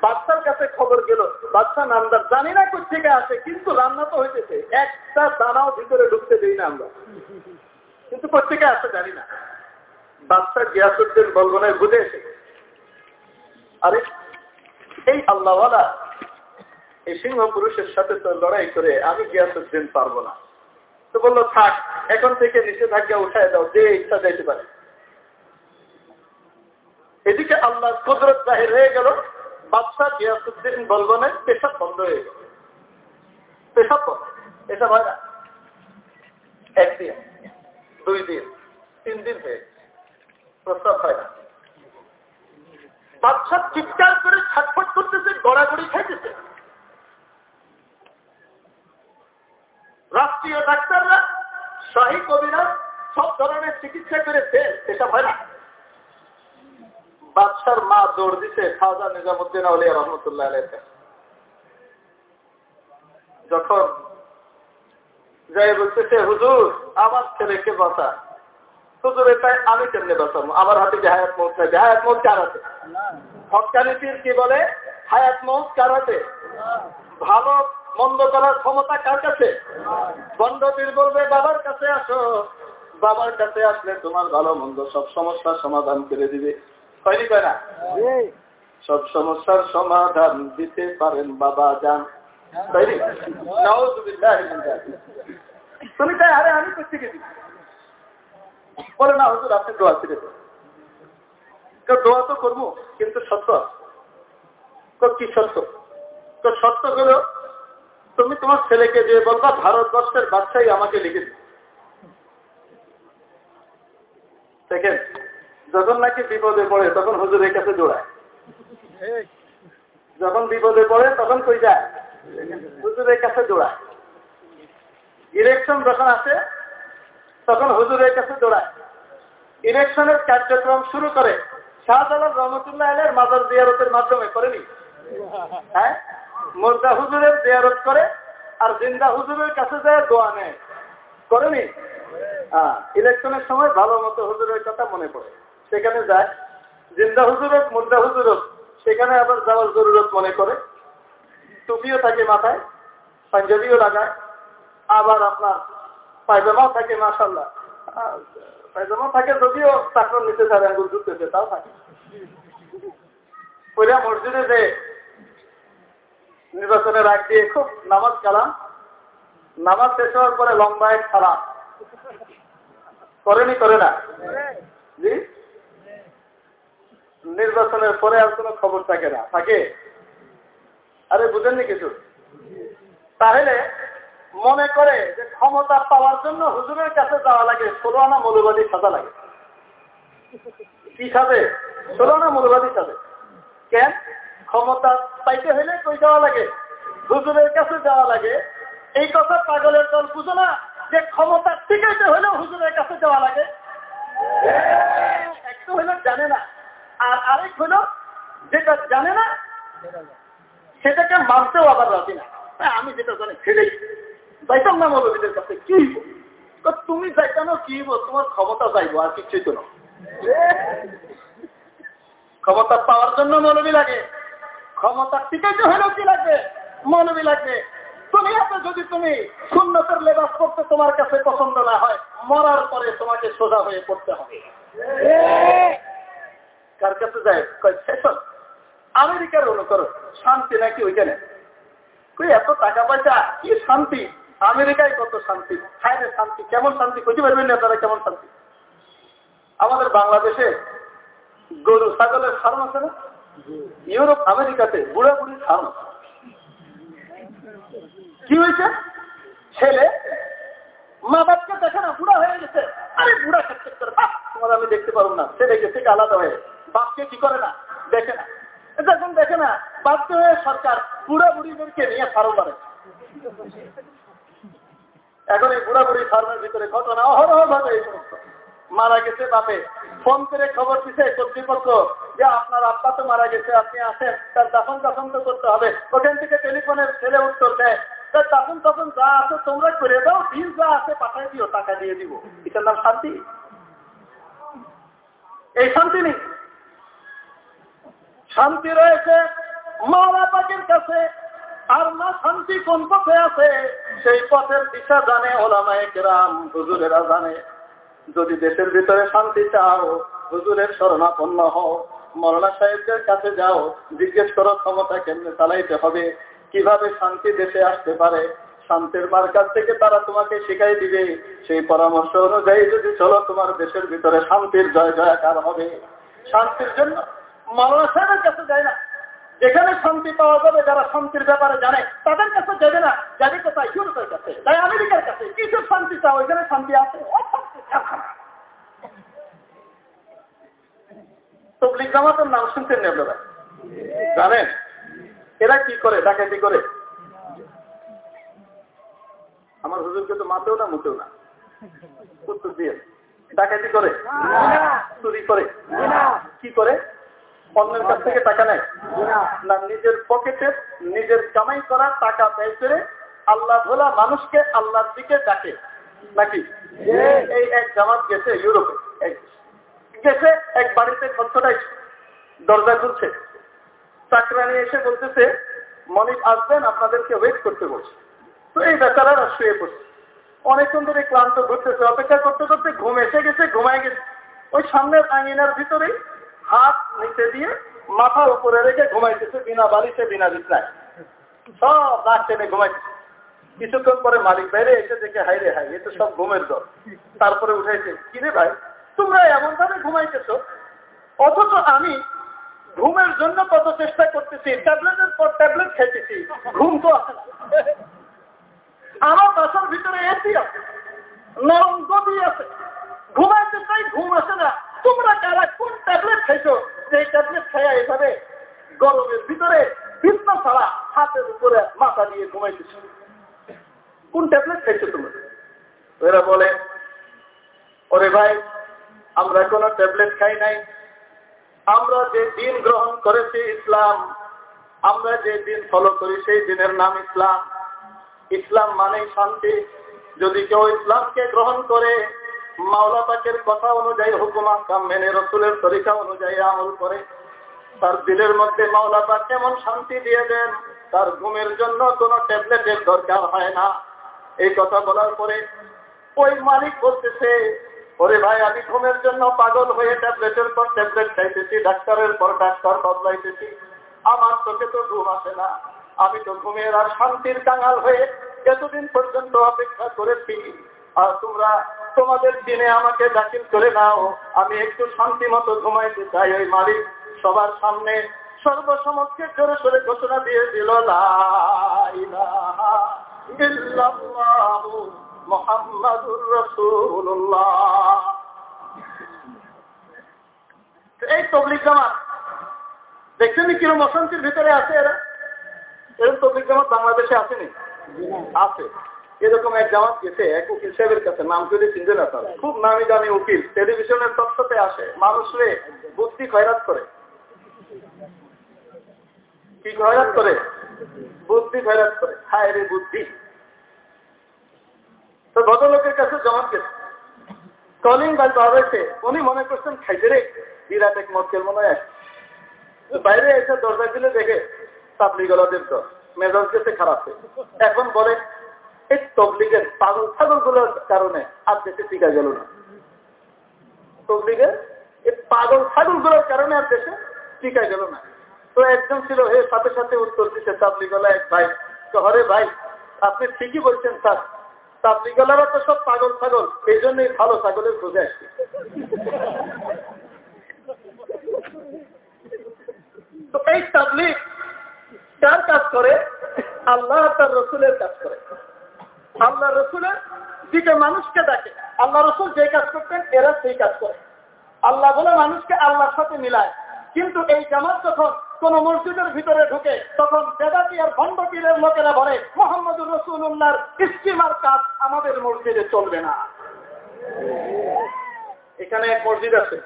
বাচ্চার কাছে খবর গেল বাচ্চা নামদার। জানি না কোথেকে আসে কিন্তু রান্না তো হইতেছে। একটা দানাও ভিতরে ঢুকতে দিই না আমরা। কিন্তু পত্রিকা আছে জানি না। বাচ্চা গিয়াসুদ্দিন বলবনের বুঝে এসে, আরে, এই আল্লাহওয়ালা, এই সিংহ পুরুষের সাথে তো লড়াই করে আমি গিয়াসুদ্দিন পারব না। তো বলল, থাক, এখন থেকে নিষেধাজ্ঞা উঠায় দাও, যে ইচ্ছা যাইতে পারে। এদিকে আল্লাহ কুদরত জাহির হয়ে গেল, বাদশাহ গিয়াসুদ্দিন না পেশাব বন্ধ হয়ে গেল। পেশাব বন্ধ। এটা হয় না। একদিন, দুই দিন, তিন দিন হয়ে প্রস্তাব হয় না বাদশাহ চিৎকার করে ছটফট করতেছে গড়াগড়ি খাইতেছে রাষ্ট্রীয় ডাক্তাররা শাহী কবিরা সব ধরনের চিকিৎসা করে ফেল এসব হয় না বাদশার মা দিছে খাওয়া নিজামুদ্দিন আলিয়া রহমতুল্লাহ আলাইকে যখন যাই বলতেছে হুজুর, আমার ছেলেকে বাঁচা। হুজুর, এটাই আমি কেমনে বাঁচাবো? আমার হাতে যে হায়াত মৌত থাকবে হায়াত মৌত কার হাতে? হকানিতির কি বলে, হায়াত মৌত কার হাতে? ভালো, মন্দ করার ক্ষমতা কার কাছে? বন্ধবীর বলবে, বাবার কাছে আসো। বাবার কাছে আসলে তোমার ভালো, মন্দ সব সমস্যার সমাধান করে দিবে। হয়নি কয় না? সব সমস্যার সমাধান দিতে পারেন বাবা যান তুমি তাই আরে আমি করতে গেছি বলে, না, হুজুর, আপনি দোয়া ছেড়ে দেন। দোয়া তো করব, কিন্তু সত্য কি সত্য? তো সত্য হলো, তুমি তোমার ছেলেকে যে বলবা, ভারতবর্ষের বাচ্চাই আমাকে লিখে দিবে দেখেন, যখন নাকি বিপদে পড়ে, তখন হুজুরের কাছে দৌড়ায়। যখন বিপদে পড়ে, তখন কই যায়? হুজুরের কাছে দৌড়ায়। ইলেকশন যখন আসে, তখন হুজুরের কাছে দৌড়ায়। ইলেকশনের কার্যক্রম শুরু করে শাহজালাল রহমতুল্লাহ আলের মাজার জিয়ারতের মাধ্যমে করেনি হ্যাঁ? মোর্দা হুজুরের জিয়ারত করে আর জিন্দা হুজুরের কাছে যায় দোয়া নেয়। করেনি হ্যাঁ ইলেকশনের সময় ভালো মতো হুজুরের কথা মনে পড়ে। সেখানে যায়, জিন্দা হুজুরত মুদ্রা হুজুরত। সেখানে আবার যাওয়ার জরুরত মনে করে। টুপিও থাকে মাথায়, পাঞ্জাবিও লাগায়। আবার আপনার পায়জামাও থাকে মাসাল্লাহ পায়জামা থাকে যদিও চাকর নিতে চায় আঙ্গুল ঢুকতেছে, তাও থাকে। ওইটা মসজিদে যে নির্বাচনের আগ দিয়ে খুব নামাজ কালাম, নামাজ শেষ হওয়ার পরে লম্বা এক করেনি, করে না? জি? নির্বাচনের পরে আর কোনো খবর থাকে না। থাকে? আরে, বুঝেননি কিছু? তাহলে মনে করে যে ক্ষমতা পাওয়ার জন্য হুজুরের কাছে যাওয়া লাগে ষোলো আনা মৌলবাদী সাজা লাগে। কি সাজে? ষোলো আনা মৌলবাদী সাজে। কেন? ক্ষমতা পাইতে হলে কই যাওয়া লাগে? হুজুরের কাছে যাওয়া লাগে। এই কথা পাগলের দল বুঝো না যে ক্ষমতা টিকাইতে হলেও হুজুরের কাছে যাওয়া লাগে। একটু হইলে জানে না। আর আরেক হলো, যেটা জানে না, সেটাকে মানতেও আবার রাজি না। আমি যেটা জানি, সেটাই। যাইতাম না মৌলবীদের কাছে কি তুমি যাইতানো কি তোমার ক্ষমতা যাইবো আর কিছুই তো না। ক্ষমতা পাওয়ার জন্য মৌলবী লাগে। ক্ষমতা টিকাইতে হলেও কি লাগবে? মৌলবী লাগবে। দুনিয়াতে যদি তুমি সুন্নতের লেবাস করতে তোমার কাছে পছন্দ না হয়, মরার পরে তোমাকে সোজা হয়ে পড়তে হবে। কার কাছে যায়? সেশন আমেরিকার অনুকরণ শান্তি নাকি ওইখানে? এত টাকা পয়সা কি শান্তি? আমেরিকায় কত শান্তি? হায়রে শান্তি, কেমন শান্তি? খুঁজে পারবেন না তারা কেমন শান্তি? আমাদের বাংলাদেশে গরু, ছাগলের ফার্ম আছে না? ইউরোপ, আমেরিকাতে বুড়া বুড়ি ফার্ম কি হয়েছে? ছেলে মা বাপকে দেখে না, বুড়া হয়ে গেছে। আরে, বুড়া খেতে করে তোমার আমি দেখতে পারব না। দেখে থেকে আলাদা হয়ে বাপকে কি করে না? দেখে না। যখন দেখে না বাধ্য হয়ে সরকার বুড়া বুড়িদেরকে নিয়ে ফার্ম করে এখন এই বুড়া বুড়ি ফার্মের ভিতরে ঘটনা অহরহ ভাবে এই সমস্ত। মারা গেছে বাপে। ফোন করে খবর দিছে কর্তৃপক্ষ যে আপনার আব্বা তো মারা গেছে, আপনি আসেন। তার দাফন দাফন তো করতে হবে। ওখান থেকে টেলিফোনের ছেলে উত্তর দেয় তার দাফন দাফন যা আছে তোমরা করে দাও, বিল যা আছে পাঠাই দিও, টাকা দিয়ে দিব। এটার নাম শান্তি। এই শান্তি নেই। শান্তি রয়েছে মারা পাকের কাছে, আর না শান্তি কোন পথে আছে, সেই পথের দিশা জানে ওলামায় কেরাম, হুজুরেরা জানে। যদি দেশের ভিতরে শান্তি চাও, হুজুরের শরণাপন্ন হও মরনা সাহেবদের কাছে যাও, জিজ্ঞেস করো ক্ষমতা কেমনে চালাইতে হবে, কীভাবে শান্তি দেশে আসতে পারে। শান্তির মার কাছ থেকে তারা তোমাকে শিখাই দিবে, সেই পরামর্শ অনুযায়ী যদি চলো তোমার দেশের ভিতরে শান্তির জয় জয়াকার হবে। শান্তির জন্য মরনা সাহেবের কাছে যায় না। যেখানে শান্তি পাওয়া যাবে যারা শান্তির ব্যাপারে জানে তাদের কাছে যাবে না। যাবে কোথায়? ইউরোপের কাছে তাই আমেরিকার কাছে। কিসের শান্তি চাও ওইখানে শান্তি আছে? তবলিক জামাতের নাম শুনতেন নি আপনারা? জানেন? এরা কি করে? ডাকাতি করে? আমার হুজুরকে তো মাতেও না মুতেও না। উত্তর দিয়ে। ডাকাতি করে? চুরি করে? কি করে? অন্যের কাছ থেকে টাকা নেয়। না, নিজের পকেটে নিজের কামাই করা টাকা ব্যয় করে আল্লাহ ভোলা মানুষকে আল্লাহর দিকে ডাকে। নাকি? এই এক জামাত গেছে ইউরোপে। গেছে এক বাড়িতে খরচটাই দরজা খুলছে। চাকরানি এসে বলতেছে মনিক আসবেন, আপনাদেরকে ওয়েট করতে বলছে। তো এই বেচারারা শুয়ে পড়ছে। অনেকক্ষণ ধরে ক্লান্ত ঘুরতেছে, অপেক্ষা করতে করতে ঘুম এসে গেছে, ঘুমায় গেছে। ওই সামনের আঙিনার ভিতরেই হাত নিচে দিয়ে মাথা উপরে রেখে ঘুমাইতেছে, বিনা বালিশে, বিনা বিছনায়। সব নাক টেনে ঘুমাইতেছে। কিছুক্ষণ পরে মালিক বাইরে এসে দেখে হাই এ তো সব ঘুমের দল তারপরে উঠাইছে কিরে ভাই, তোমরা এমন ভাবে ঘুমাইতেছ? অথচ আমি ঘুমের জন্য কত চেষ্টা করতেছি, ট্যাবলেটের পর ট্যাবলেট খেতেছি ঘুম তো আমার বাসার ভিতরে এসি আছে, নরম গদি আছে, ঘুমাইতে চাই, ঘুম আসে না। তোমরা কারা কোন ট্যাবলেট খাইছো? যে ট্যাবলেট খাইয়া এভাবে গরমের ভিতরে বিছনা ছাড়া হাতের উপরে মাথা দিয়ে ঘুমাইতেছ। কোন ট্যাবলেট খাইছো তোমরা? এরা বলে, ওরে ভাই, আমরা কোনো ট্যাবলেট খাই নাই। আমরা যে দিন গ্রহণ করেছি ইসলাম, আমরা যে দিন ফলো করি সেই দিনের নাম ইসলাম। ইসলাম মানেই শান্তি। যদি কেউ ইসলামকে গ্রহণ করে মাওলা পাকের কথা অনুযায়ী হুকুমা কাম মেনে রসুলের তরিকা অনুযায়ী আমল করে। তার দিলের মধ্যে মাওলা পাক কেমন শান্তি দিয়ে দেন, তার ঘুমের জন্য কোনো ট্যাবলেটের দরকার হয় না। এই কথা বলার পরে ওই মালিক বলতেছে, ওরে ভাই, আমি ঘুমের জন্য পাগল হয়ে ট্যাবলেটের পর ট্যাবলেট খাইতেছি, ডাক্তারের পর ডাক্তার বদলাইতেছি। আমার চোখে তো ঘুম আসে না। আমি তো ঘুমের আর শান্তির কাঙাল হয়ে এতদিন পর্যন্ত অপেক্ষা করেছি। আর তোমরা তোমাদের দিনে আমাকে দাখিল করে নাও। আমি একটু শান্তি মতো ঘুমাইতে চাই। ওই মালিক সবার সামনে সর্বসমক্ষে জোরে সরে ঘোষণা দিয়ে দিল মোহাম্মদুর রসুল্লাহ এই তবলিক জামাত দেখছেন কিরম অশান্তির ভিতরে আছে এরা? এরকম তবলিক জামাত বাংলাদেশে আসেনি? আছে। এরকম এক জামাত গেছে, এক উকিল সাহেবের কাছে, নাম করে চিনতে না তার খুব নামি দামি উকিল, টেলিভিশনের তথ্যতে আসে মানুষরে বুদ্ধি খয়রাত করে। কি খয়রাত করে? বুদ্ধি খয়রাত করে। হায় রে বুদ্ধি। তো ভদ্রলোকের কাছে জমা গেছে। কলিং বাল হয়েছে উনি মনে করছেন খাইতে রে, বিরাট এক মক্কেল মনে হয়। বাইরে এসে দরজা দিলে দেখে তাবলি গলাদের তো মেজাজ গেছে খারাপ এখন বলে এই তবলিগের পাগল কারণে আর দেশে টিকা গেল না। তবলিগের এই পাগল কারণে আর দেশে টিকা গেল না। তো একজন ছিল, হে, সাথে সাথে উত্তর দিচ্ছে তাবলিগলা এক ভাই। হরে ভাই, আপনি ঠিকই বলছেন স্যার। তাবলিগলারা তো সব পাগল ছাগল, এই জন্যই ভালো ছাগলের খুঁজে আসছে। তো এই তাবলিগ কার কাজ করে? আল্লাহ তার রসুলের কাজ করে। আল্লাহ রসুলের দিকে মানুষকে ডাকে আল্লাহ রসুল যে কাজ করতেন, এরা সেই কাজ করে। আল্লাহ বলে মানুষকে আল্লাহর সাথে মিলায়। কিন্তু এই জামাত যখন কোন মসজিদের ভিতরে ঢুকে, তখন বেদাতি আর ভণ্ডপীরের লোকেরা বলে, মোহাম্মদুর রসুল্লাহর স্টিমার কাজ আমাদের মসজিদে চলবে না। এখানে এক মসজিদ আছে।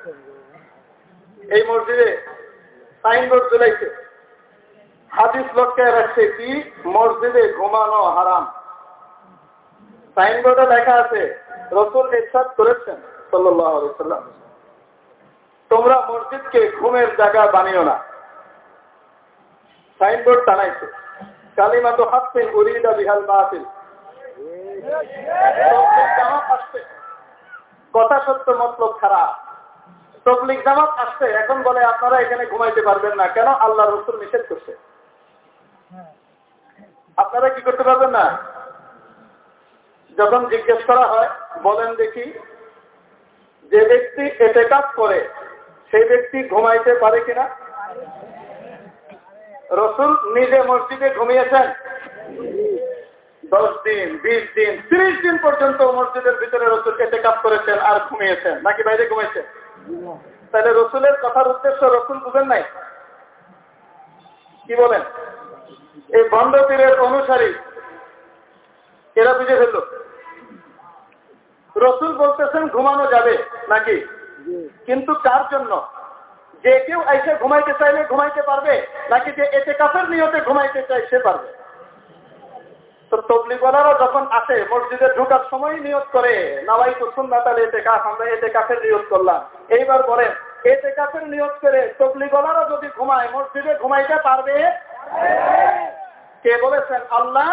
এই মসজিদে সাইনবোর্ড চলাইছে হাদিস লোককে রাখছে কি, মসজিদে ঘুমানো হারাম। সাইনবোর্ডে লেখা আছে, রসুল ইচ্ছাদ করেছেন সাল্লাম তোমরা মসজিদকে ঘুমের জায়গা বানিও না। সাইনবোর্ড টানাইছে। কালিমা তো হাসছেন উরিদা বিহাল মাহফিল কথা সত্য মতলব খারাপ তবলিক জামাত আসছে। এখন বলে, আপনারা এখানে ঘুমাইতে পারবেন না। কেন? আল্লাহ রসুল নিষেধ করছে। আপনারা কি করতে পারবেন না? যখন জিজ্ঞেস করা হয়, বলেন দেখি, যে ব্যক্তি এতে কাজ করে, সেই ব্যক্তি ঘুমাইতে পারে কিনা? রসুল নিজে মসজিদে ঘুমিয়েছেন। দশ দিন, বিশ দিন, ত্রিশ দিন পর্যন্ত মসজিদের ভিতরে রসুল এতে কাজ করেছেন আর ঘুমিয়েছেন। নাকি বাইরে ঘুমাইছেন তাহলে রসুলের কথার উদ্দেশ্য রসুল বুঝেন নাই। কি বলেন? এই বন্ধ পীরের অনুসারী, এরা বুঝে ফেলল। রসুল বলতেছেন, ঘুমানো যাবে নাকি? কিন্তু কার জন্য? যে কেউ এসে ঘুমাইতে চাইলে ঘুমাইতে পারবে, নাকি যে এতে কাফের নিয়তে ঘুমাইতে চাই সে পারবে? তো তবলিগলারা যখন আসে, মসজিদে ঢুকার সময় নিয়োগ করে নাওয়াই তো সুন্নাতাল এতে কাফ আমরা এতে কাফের নিয়োগ করলাম। এইবার বলেন, এতে কাফের নিয়োগ করে তবলিগলারা যদি ঘুমায়, মসজিদে ঘুমাইতে পারবে? কে বলেছেন? আল্লাহ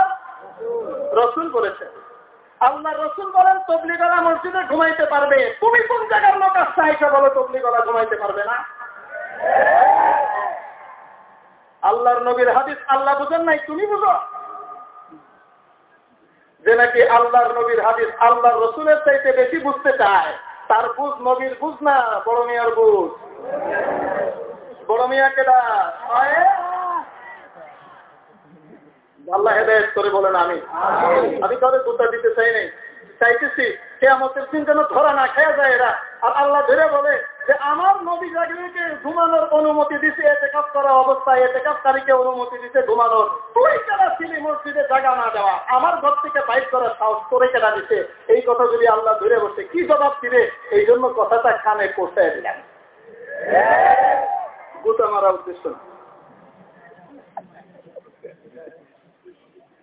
রসুল বলেছেন। আল্লাহ রসুল বলেন, তবলিগলা মসজিদে ঘুমাইতে পারবে। তুমি কোন জায়গার লোক আসছে আইসা বলো, তবলিগলা ঘুমাইতে পারবে না। আল্লাহর নবীর হাদিস আল্লাহ বুঝেন নাই, তুমি বুঝো? যে নাকি আল্লাহর নবীর হাদিস আল্লাহর রসুলের চাইতে বেশি বুঝতে চায়। তার বুঝ নবীর বুঝ না, বড় মিয়ার বুঝ। বড় মিয়া কেডা আল্লাহ হেদায়ত করে বলেন আমি আমি তাদের গোটা দিতে চাই নাই। চাইতেছি কেয়ামতের দিন যেন ধরা না খেয়া যায় এরা। আর আল্লাহ ধরে বলে যে আমার নবী জাগরিকে ঘুমানোর অনুমতি দিছে এতে কাপ করা অবস্থায় এতে কাপকারীকে অনুমতি দিছে ঘুমানোর। তুই কেনা ছিলি মসজিদে জায়গা না দেওয়া? আমার ঘর থেকে বাইক করার সাহস করে কেনা দিছে? এই কথা যদি আল্লাহ ধরে বসে কি জবাব দিবে? এই জন্য কথাটা কানে পৌঁছায় দিলেন গুতা মারা উদ্দেশ্য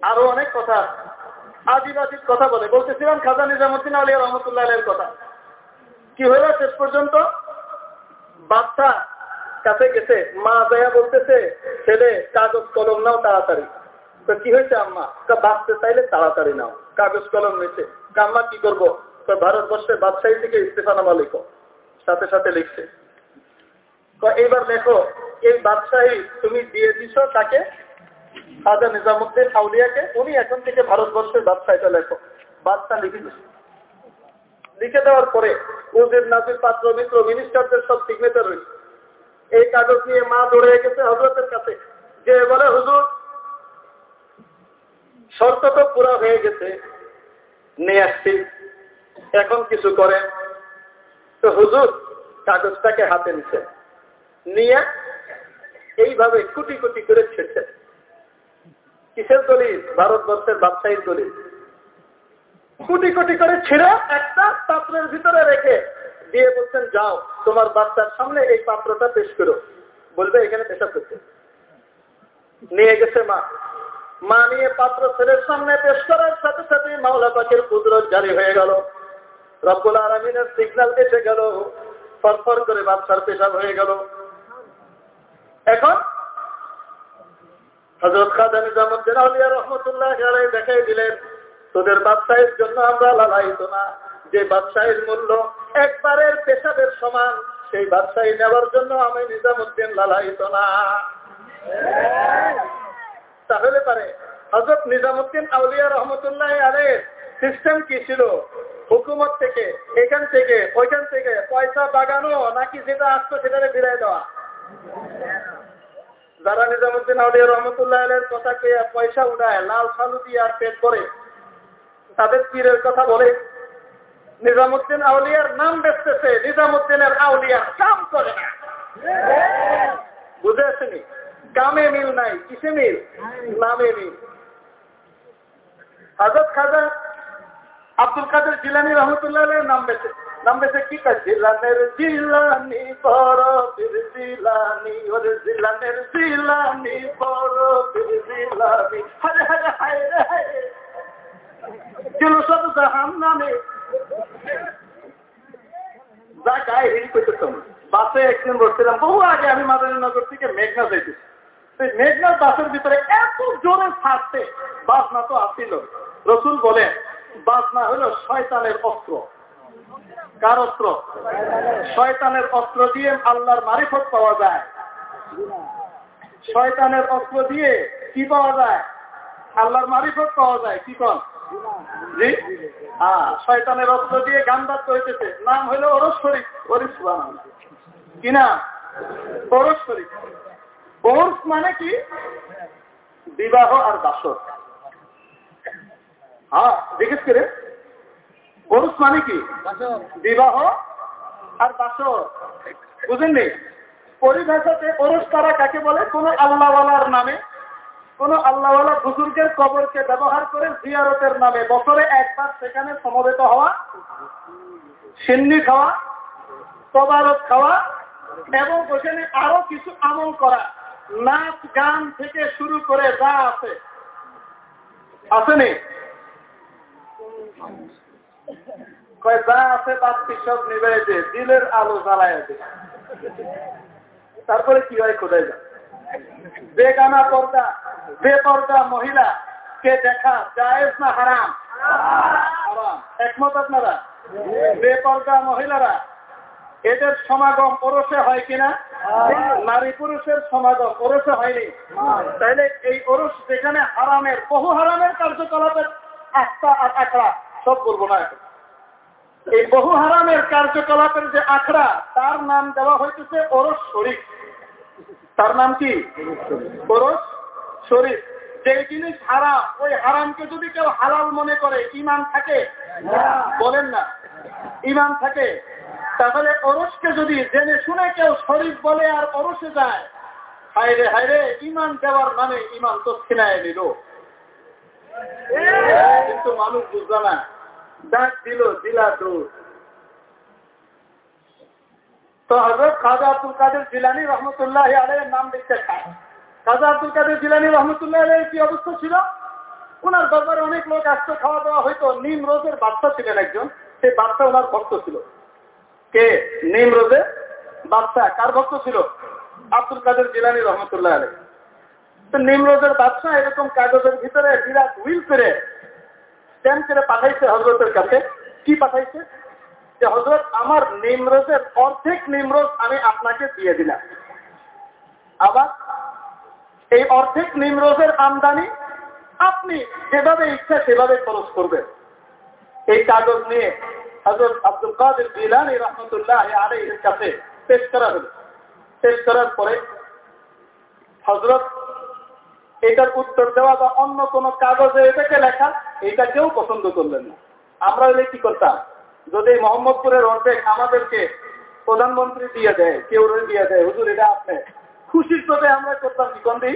আরও অনেক কথা আজিব আজিব কথা বলে। বলতেছিলাম খাজা নিজামুদ্দিন আলিয়া রহমতুল্লাহ আলের কথা। কি হইল শেষ পর্যন্ত? বাচ্চা কাছে গেছে, মা দয়া বলতেছে, ছেলে, কাগজ কলম নাও তাড়াতাড়ি। তো কি হয়েছে আম্মা? বাঁচতে চাইলে তাড়াতাড়ি নাও। কাগজ কলম নিয়েছে আম্মা কি করব? তো ভারতবর্ষের বাদশাহী থেকে ইস্তেফানামা লিখো সাথে সাথে লিখছে। তো এইবার লেখো, এই বাদশাহী তুমি দিয়ে দিছ তাকে খাজা নিজামুদ্দিন আউলিয়াকে উনি এখন থেকে ভারতবর্ষের বাদশাহ এটা লেখো বাদশাহ লিখে লিখে দেওয়ার পরে উজির নাজির পাত্র, মিত্র মিনিস্টারদের সব সিগনেচার রয়েছে। এই কাগজ নিয়ে মা দৌড়ে গেছে হজরতের কাছে। যে বলে, হুজুর, শর্ত তো পুরা হয়ে গেছে, নিয়ে আসছি। এখন কিছু করেন তো হুজুর কাগজটাকে হাতে নিছে। নিয়ে এইভাবে কুটি কুটি করে ছেড়ছে। কিসের দলিল? ভারতবর্ষের ব্যবসায়ীর দলিল। কোটি কোটি করে ছিঁড়ে একটা পাত্রের ভিতরে রেখে দিয়ে বলছেন, যাও, তোমার বাচ্চার সামনে এই পাত্রটা পেশ করো। বলবে, এখানে পেশাব করতে। নিয়ে গেছে মা। মা নিয়ে পাত্র ছেলের সামনে পেশ করার সাথে সাথে মাওলা পাখির কুদরত জারি হয়ে গেল। রব্বুল আলমিনের সিগন্যাল এসে গেল। ফরফর করে বাচ্চার পেশাব হয়ে গেল। এখন হজরত নিজামুদ্দিন আলিয়া রহমতুল্লাহ দেখাই দিলেন, তোদের জন্য আমরা না। যে মূল্য একবারের পেশাদের সমান, সেই ব্যবসায়ী নেওয়ার জন্য আমি নিজামুদ্দিন না। তাহলে পারে হজরত নিজামুদ্দিন আউলিয়া রহমতুল্লাহ সিস্টেম কি ছিল? হুকুমত থেকে, এখান থেকে, ওইখান থেকে পয়সা বাগানো নাকি যেটা আসতো সেটাকে ফিরাই দেওয়া? যারা নিজামুদ্দিন আউলিয়া রহমতুল্লাহ আলের কথাকে পয়সা উঠায় লাল সালু দিয়ে আর পেট করে তাদের পীরের কথা বলে, নিজামুদ্দিন আউলিয়ার নাম বেচতেছে, নিজামুদ্দিনের আউলিয়ার কাম করে না। বুঝে আসেনি? কামে মিল নাই, কিসে মিল? নামে মিল। হাজত খাজা আব্দুল কাদের জিলানি রহমতুল্লাহ নাম বেছে নাম বেছে কি কাজ? জিলানের জিলানি জিলানি, ওরে জিলানের জিলানি জিলানি। হরে হরে হায় রে, হায় সব জাহান নামে যা গায়ে করতেতাম বাসে একদিন বসছিলাম, বহু আগে আমি মাদারীনগর থেকে মেঘনা যাইতেছি। সেই মেঘনার বাসের ভিতরে এত জোরে ছাড়তে বাস না তো আসিল। রসুল বলে বাস না হলো শয়তানের অস্ত্র। কার অস্ত্র? শয়তানের অস্ত্র দিয়ে আল্লাহর মারিফত পাওয়া যায়। শয়তানের অস্ত্র দিয়ে কি পাওয়া যায়? আল্লাহর মারিফত পাওয়া যায়, কি কন? জি? হ্যাঁ শয়তানের অস্ত্র দিয়ে গান বাদ হইতেছে নাম হইল ওরস শরীফ। ওরিস কি? না ওরস শরীফ। ওরস মানে কি? বিবাহ আর বাসর। হ্যাঁ জিজ্ঞেস করে ওরস মানে কি? বিবাহ আর বাসর। বুঝেননি? পরিভাষাতে ওরস তারা কাকে বলে? কোন আল্লাহওয়ালার নামে। কোন আল্লাহওয়ালা বুজুর্গের কবরকে ব্যবহার করে জিয়ারতের নামে। বছরে একবার সেখানে সমবেত হওয়া সিন্নি খাওয়া তবারত খাওয়া এবং ওখানে আরও কিছু আমল করা। নাচ গান থেকে শুরু করে যা আছে। আসেনি যা আছে তার সব নিবে দিলের আলো জ্বালায় তারপরে কি হয়, খোদাই যায় বেগানা পর্দা, বেপর্দা মহিলা, কে দেখা জায়েজ না হারাম। একমত আপনারা? বেপর্দা মহিলারা, এদের সমাগম ওরসে হয় কিনা? নারী পুরুষের সমাগম ওরসে হয়নি। তাইলে এই ওরস যেখানে হারামের, বহু হারামের কার্যকলাপের আস্থা আর আখড়া। সব বলব না। এখন এই বহু হারামের কার্যকলাপের যে আখড়া, তার নাম দেওয়া হইতেছে ওরস শরীফ। তার নাম কি? ওরস শরীফ। যে জিনিস হারাম, ওই হারামকে যদি কেউ হালাল মনে করে ইমান থাকে? বলেন না। ইমান থাকে। তাহলে অরসকে যদি জেনে শুনে কেউ শরীফ বলে আর অরসে যায় হায় হায়রে হায়রে ইমান দেওয়ার নামে ইমান তো ছিনায় নিল। কিন্তু মানুষ বুঝলো না। ডাক দিল, দিলা দূর। তো হজরত খাজা আব্দুল কাদের জিলানি রহমতুল্লাহ আলের নাম খাজা আব্দুল কাদের জিলানি রহমতুল্লাহ আলের কি অবস্থা ছিল? ওনার দরবারে অনেক লোক আসতো খাওয়া দাওয়া হয়তো নিম রোজের বাচ্চা ছিলেন একজন। সেই বাচ্চা ওনার ভক্ত ছিল। কে? নিম রোজের বাচ্চা। কার ভক্ত ছিল? আব্দুল কাদের জিলানি রহমতুল্লাহ আলী তো নিম রোজের বাচ্চা এরকম কাগজের ভিতরে বিরাট হুইল করে স্ট্যাম্প করে পাঠাইছে হজরতের কাছে। কি পাঠাইছে? যে হজরত আমার নিমরোজের অর্ধেক নিমরোজ আমি আপনাকে দিয়ে দিলাম। আবার, এই অর্ধেক নিমরোজের আমদানি আপনি যেভাবে ইচ্ছা সেভাবে খরচ করবেন। এই কাগজ নিয়ে হজরত আব্দুল কাদের জিলানি রহমতুল্লাহ আলের কাছে পেশ করা হল। পেশ করার পরে হজরত এটার উত্তর দেওয়া বা অন্য কোন কাগজে এটাকে লেখা, এটা কেউ পছন্দ করলেন না। আমরা হলে কি করতাম? যদি মোহাম্মদপুরের অর্ধেক আমাদেরকে প্রধানমন্ত্রী দিয়ে দেয়, কেউ দিয়ে দেয়, হুজুর, এটা আপনি। খুশির চোটে আমরা করতাম কি কন্দি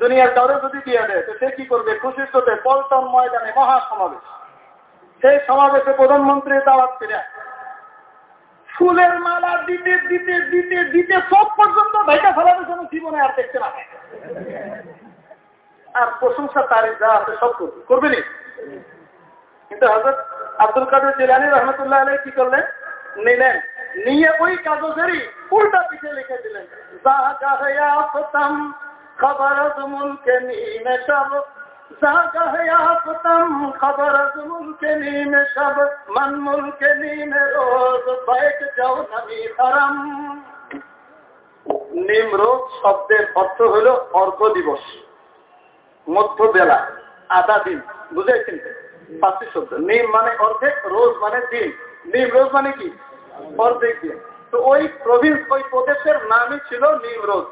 দুনিয়ার কারও যদি দিয়ে দেয়, তো সে কি করবে? খুশির চোটে পল্টন ময়দানে মহা সমাবেশ সেই সমাবেশে প্রধানমন্ত্রী দাওয়াত ফিরে ফুলের মালা দিতে দিতে দিতে দিতে সব পর্যন্ত ভাইটা ফেলাবে যেন জীবনে আর দেখতে না। আর প্রশংসা তারিখ যা আছে সব করবে। করবে কিন্তু হজরত আব্দুল কাদের জিলানি রহমতুল্লাহ আলাই কি করলেন? নিলেন নিয়ে ওই কাগজেরই উল্টা পিঠে লিখে দিলেন। যা যা খবর মুলকে মন নিমরোজ শব্দের অর্থ হল অর্ধ দিবস মধ্যবেলা আধা দিন, বুঝেছেন পাঁচটি শব্দ। নিম মানে অর্ধেক, রোজ মানে দিন। নিম রোজ মানে কি? অর্ধেক দিন। তো ওই প্রভিন্স ওই প্রদেশের নামই ছিল নিম রোজ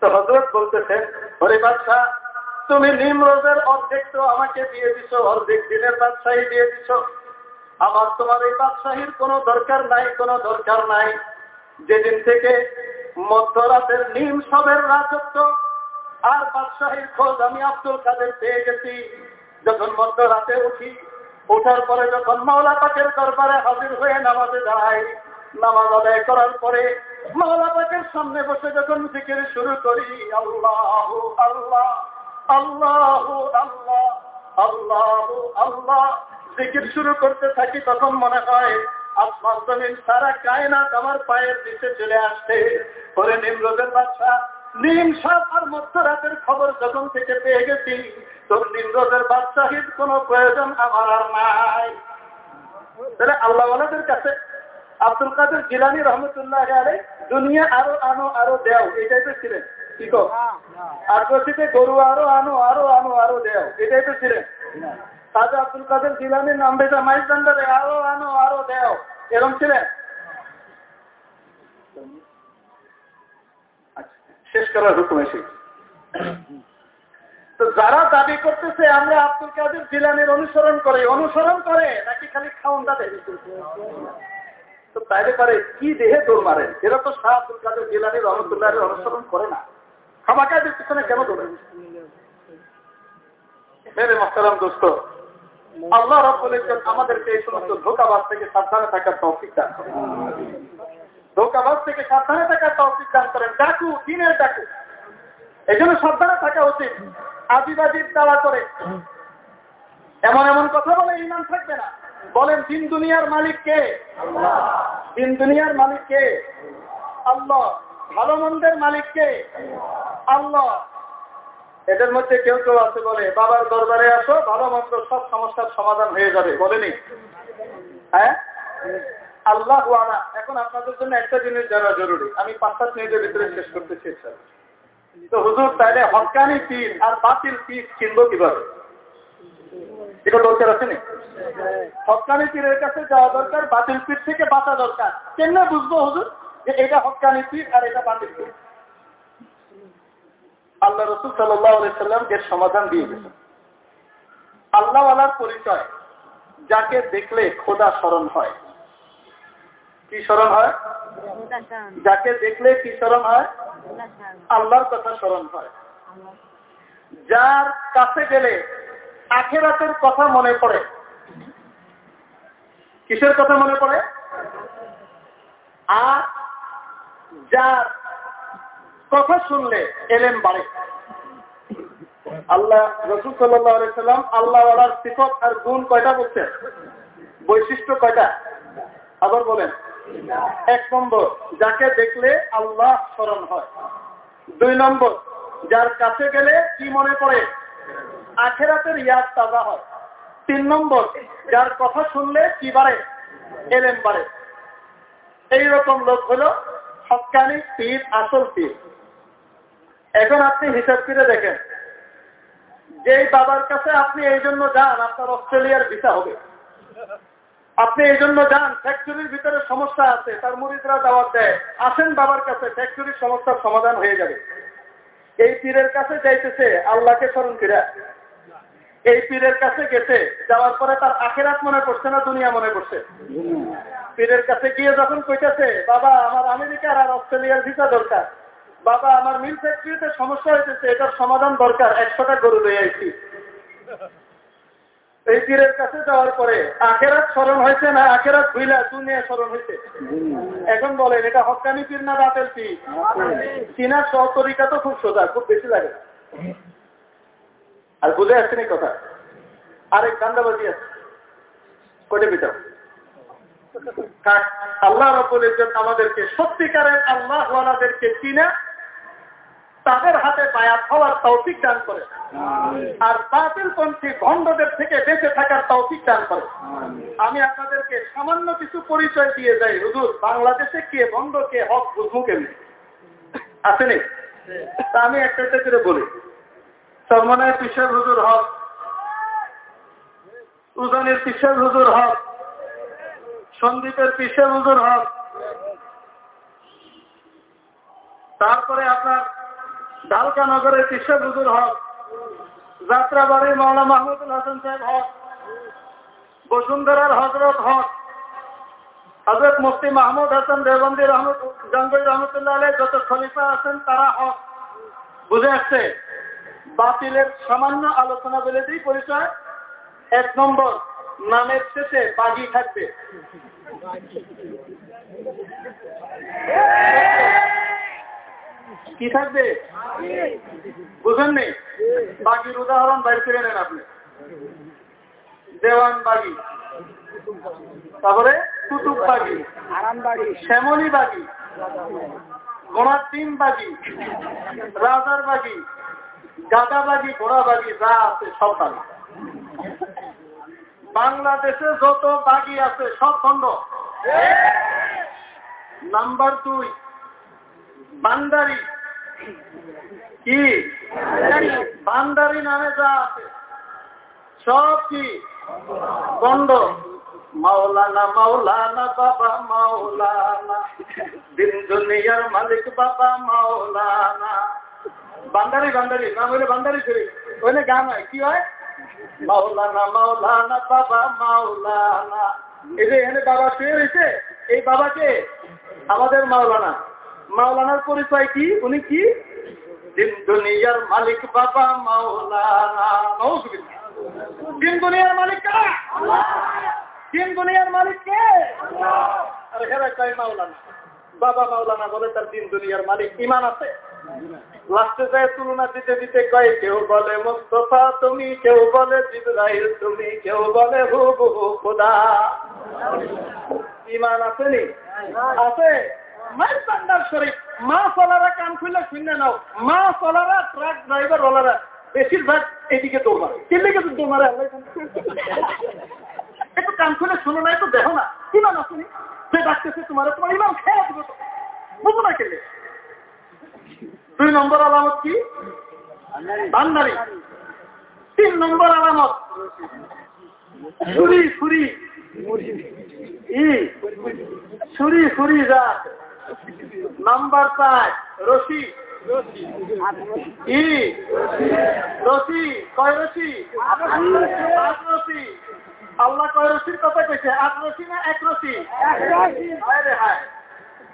তো হজরত বলতেছেন, হরে বাদশাহ তুমি নিম রোজের অর্ধেক তো আমাকে দিয়ে দিছ, অর্ধেক দিনের বাদশাহী দিয়ে দিছ। আমার তোমার এই বাদশাহীর কোনো দরকার নাই, কোনো দরকার নাই। যেদিন থেকে মধ্যরাতের নিম সবের রাজত্ব আর বাদশাহীর খোঁজ আমি আব্দুল কাদের পেয়ে গেছি। যখন মধ্যরাতে উঠি, ওঠার পরে যখন মাওলা পাকের দরবারে হাজির হয়ে নামাজে দাঁড়াই, নামাজ আদায় করার পরে মাওলা পাকের সামনে বসে যখন জিকির শুরু করি, আল্লাহ আল্লাহ জিকির শুরু করতে থাকি তখন মনে হয়, আসমান জমিন সারা কায়নাত আমার পায়ের দিকে চলে আসছে। পরে নিমরোজের বাচ্চা, নিম সাপ আর মধ্যরাতের খবর যখন থেকে পেয়ে গেছি, তোর নিমরোজের বাদশাহিদ কোনো প্রয়োজন আমার আর নাই। তাহলে আল্লাহওয়ালাদের কাছে আব্দুল কাদের জিলানি রহমতুল্লাহ আলে দুনিয়া আরও আনো, আরও দেও এই টাইপের ছিলেন। কি বলছিতে গরু আরও আনো আরও আনো আরও দেও। এই টাইপের ছিলেন। আব্দুল কাদের জিলানির নাম দান্ডারে আরও আনো আরও দেও। ছিলেন? আচ্ছা, শেষ করার হুকুম এসে তো যারা দাবি করতেছে আমরা আব্দুল কাদের জিলানির অনুসরণ করে অনুসরণ করে নাকি খালি খাওন তাদের তো তাইলে পারে কি দেহে দৌড় মারে এরা তো শাহ আব্দুল কাদের জিলানি রহমতুল্লাহ অনুসরণ করে না। খামাকাদের পিছনে কেন দোস্ত, আল্লাহ আমাদেরকে এই সমস্ত থেকে সাবধানে থাকার তৌফিক দান করেন। থেকে সাবধানে থাকার তৌফিক দান করেন। ডাকু, দিনের ডাকু। সাবধানে থাকা উচিত। আদিবাদীর করে। এমন এমন কথা বলে ইমান থাকবে না। বলেন, দিন দুনিয়ার মালিক কে? দিন দুনিয়ার মালিক কে? আল্লাহ। ভালো মন্দের মালিক কে আল্লাহ। এদের মধ্যে কেউ কেউ আছে বলে, বাবার দরবারে আসো ভালো মন্দ সব সমস্যার সমাধান হয়ে যাবে, বলেনি? হ্যাঁ? আল্লাহ এখন আপনাদের জন্য একটা জিনিস জানা জরুরি। আমি পাঁচ সাত মিনিটের ভিতরে শেষ করতে চেয়েছিলাম তো হুজুর, তাইলে হকানি পীর আর বাতিল পীর চিনব কীভাবে? এটা দরকার আছে নি? হকানি পীরের কাছে যাওয়া দরকার, বাতিল পীর থেকে বাঁচা দরকার। কেমনে বুঝব হুজুর? যে এটা হকানি পীর আর এটা বাতিল পীর। আল্লাহ রসুল সাল্লাম এর সমাধান দিয়ে গেছেন আল্লাহ আল্লাহর পরিচয় যাকে দেখলে খোদা স্মরণ হয়। কি স্মরণ হয়? যাকে দেখলে কি স্মরণ হয়? আল্লাহর কথা স্মরণ হয়। যার কাছে গেলে আখেরাতের কথা মনে পড়ে। কিসের কথা মনে পড়ে? আর যার কথা শুনলে এলেন বাড়ে। আল্লাহ রসুল সাল্লাম আল্লাহ আলার সিফত আর গুণ কয়টা বলছেন? বৈশিষ্ট্য কয়টা? আবার বলেন। এক নম্বর, যাকে দেখলে আল্লাহ স্মরণ হয়। দুই নম্বর, যার কাছে গেলে কি মনে পড়ে? আখেরাতের ইয়াদ তাজা হয়। তিন নম্বর, যার কথা শুনলে কি বাড়ে? এলেন বাড়ে। এইরকম লোক হলো হকানি পীর আসল পীর। এখন আপনি হিসাব করে দেখেন, যেই বাবার কাছে আপনি এই জন্য যান, আপনার অস্ট্রেলিয়ার ভিসা হবে। আপনি এই জন্য যান ফ্যাক্টরির ভিতরে সমস্যা আছে, তার মুরিদরা দাওয়াত দেয়, আসেন বাবার কাছে ফ্যাক্টরির সমস্যার সমাধান হয়ে যাবে। এই পীরের কাছে যাইতেছে, আল্লাহকে স্মরণ এই পীরের কাছে গেছে যাওয়ার পরে তার আখেরাত মনে পড়ছে না দুনিয়া মনে পড়ছে? পীরের কাছে গিয়ে যখন কইতেছে বাবা আমার আমেরিকার আর অস্ট্রেলিয়ার ভিসা দরকার। বাবা আমার মিল ফ্যাক্টরিতে সমস্যা হয়েছে এটার সমাধান দরকার একশোটা গরু লয়ে আইছি। এই পীরের কাছে যাওয়ার পরে আখেরাত স্মরণ হয়েছে না আখেরাত ভুইলা দুনিয়া স্মরণ হয়েছে এখন বলেন এটা হকানি পীর না বাতেল পীর? চীনার সহতরিকা তো খুব সোজা খুব বেশি লাগে। আর বুঝে আসছেন এই কথা। আরেক কান্দাবাজি আছে। কোটে পিটাও আল্লাহ রব্বুল ইজ্জত আমাদেরকে সত্যিকারের আল্লাহ ওয়ালাদেরকে চিনা তাদের হাতে বায়াত হওয়ার তৌফিক দান করে। আর বাতিল পন্থী ভণ্ডদের থেকে বেঁচে থাকার তৌফিক দান করে। আমি আপনাদেরকে সামান্য কিছু পরিচয় দিয়ে যাই। হুজুর বাংলাদেশে কে ভণ্ড কে হক বুঝব কেমনি? আসেনি তা আমি একটা একটা করে বলি। সলমানের পিসের হুজুর হক। উজানের পিসের হুজুর হক। সন্দীপের পিসের হুজুর হক। তারপরে আপনার ঢালকা নগরের পিসের হুজুর হক। যাত্রাবাড়ির মাওলা মাহমুদুল হাসান সাহেব হক। বসুন্ধরার হজরত হক। হজরত মুফতি মাহমুদ হাসান দেবন্দির রহমত গঙ্গই রহমতুল্লাহ যত খলিফা আছেন তারা হক। বুঝে আসছে? বাতিলের সামান্য আলোচনা বলে দিই পরিচয় এক নম্বর, নামের শেষে বাগি থাকবে। কি থাকবে? বুঝেন নেই বাগির উদাহরণ বাইর করে নেন আপনি। দেওয়ান বাগি তারপরে কুতুব বাগি শ্যামলী বাগি গোড়ার বাগি রাজার বাগি গাদা বাগি ঘোড়া বাগি যা আছে সব বাগি বাংলাদেশে যত বাগি আছে সব খন্ড নাম্বার দুই, বান্দারি। কি? বান্দারি নামে যা আছে, সব কি? গন্ড মাওলানা মাওলানা, বাবা, মাওলানা। দিন দুনিয়ার মালিক, বাবা, মাওলানা। বান্দারি বান্দারি নাম হইলে বান্দারি শরীফ ওইলে গান হয়। কি হয়? মাওলানা মাওলানা, বাবা, মাওলানা। এই যে বাবা শুয়ে রয়েছে, এই বাবাকে আমাদের মাওলানা। মাওলানার পরিচয় কি? উনি কি? দিন দুনিয়ার মালিক বাবা, মাওলানা। দিন দুনিয়ার মালিক কারা দিন দুনিয়ার মালিক কে? আরে হেরা কয় মাওলানা। বাবা মাওলানা বলে তার দিন দুনিয়ার মালিক। ইমান আছে? লাস্টে যায় তুলনা দিতে দিতে কয়, কেউ বলে মুস্তফা, তুমি কেউ বলে জিব্রাইল, তুমি কেউ বলে হুবু খোদা। ইমান আছে নি? আছে। মা চলারা কান খুললে শুনে নাও। মা চলারা ট্রাক ড্রাইভার ওলারা, বেশিরভাগ এদিকে দৌড় কেন দিকে দৌড় মারে একটু কান খুলে শোনো না, একটু দেখো না। ইমান আসেনি যে ডাকতেছে তোমার তোমার ইমান খেয়ে দেবো তো। বুঝো না কেলে দুই নম্বর আলামত কি? বান্দারি। তিন নম্বর আলামত। ছুরি ছুরি। ই। ছুরি ছুরি যা। নাম্বার রশি। ই। রশি কয় রশি? রশি। আল্লাহ কয় রশির কথা কইছে আট রশি না এক রশি। হায় রে হায়।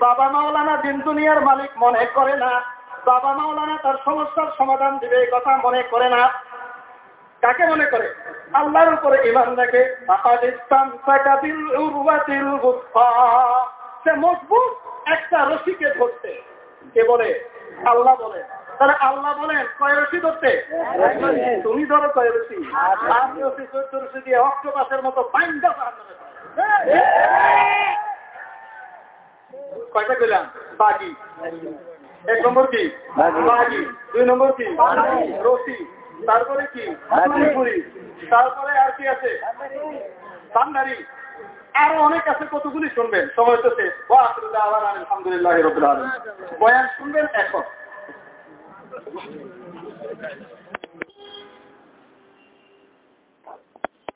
বাবা মাওলানা দিন দুনিয়ার মালিক মনে করে না। বাবা মাওলানা তার সমস্যার সমাধান দিবে এই কথা মনে করে না। কাকে মনে করে? আল্লাহর উপরে ইমান রাখে সে মজবুত একটা রশিকে ধরতে। কে বলে? আল্লাহ বলে। তাহলে আল্লাহ বলেন, কয় রশি ধরতে? তুমি ধরো কয় রশি। আট রশি রশি দিয়ে অক্টোপাসের মতো বাইন্দা কয়টা পেলাম? বাকি এক নম্বর কি? বাকি দুই নম্বর কি? রশি। তারপরে কি? পুরি তারপরে আর কি আছে? বান্দারি। আরও অনেক আছে কতগুলি শুনবেন? সময় তো শেষ। আলহামদুলিল্লাহ রবিল বয়ান শুনবেন এখন।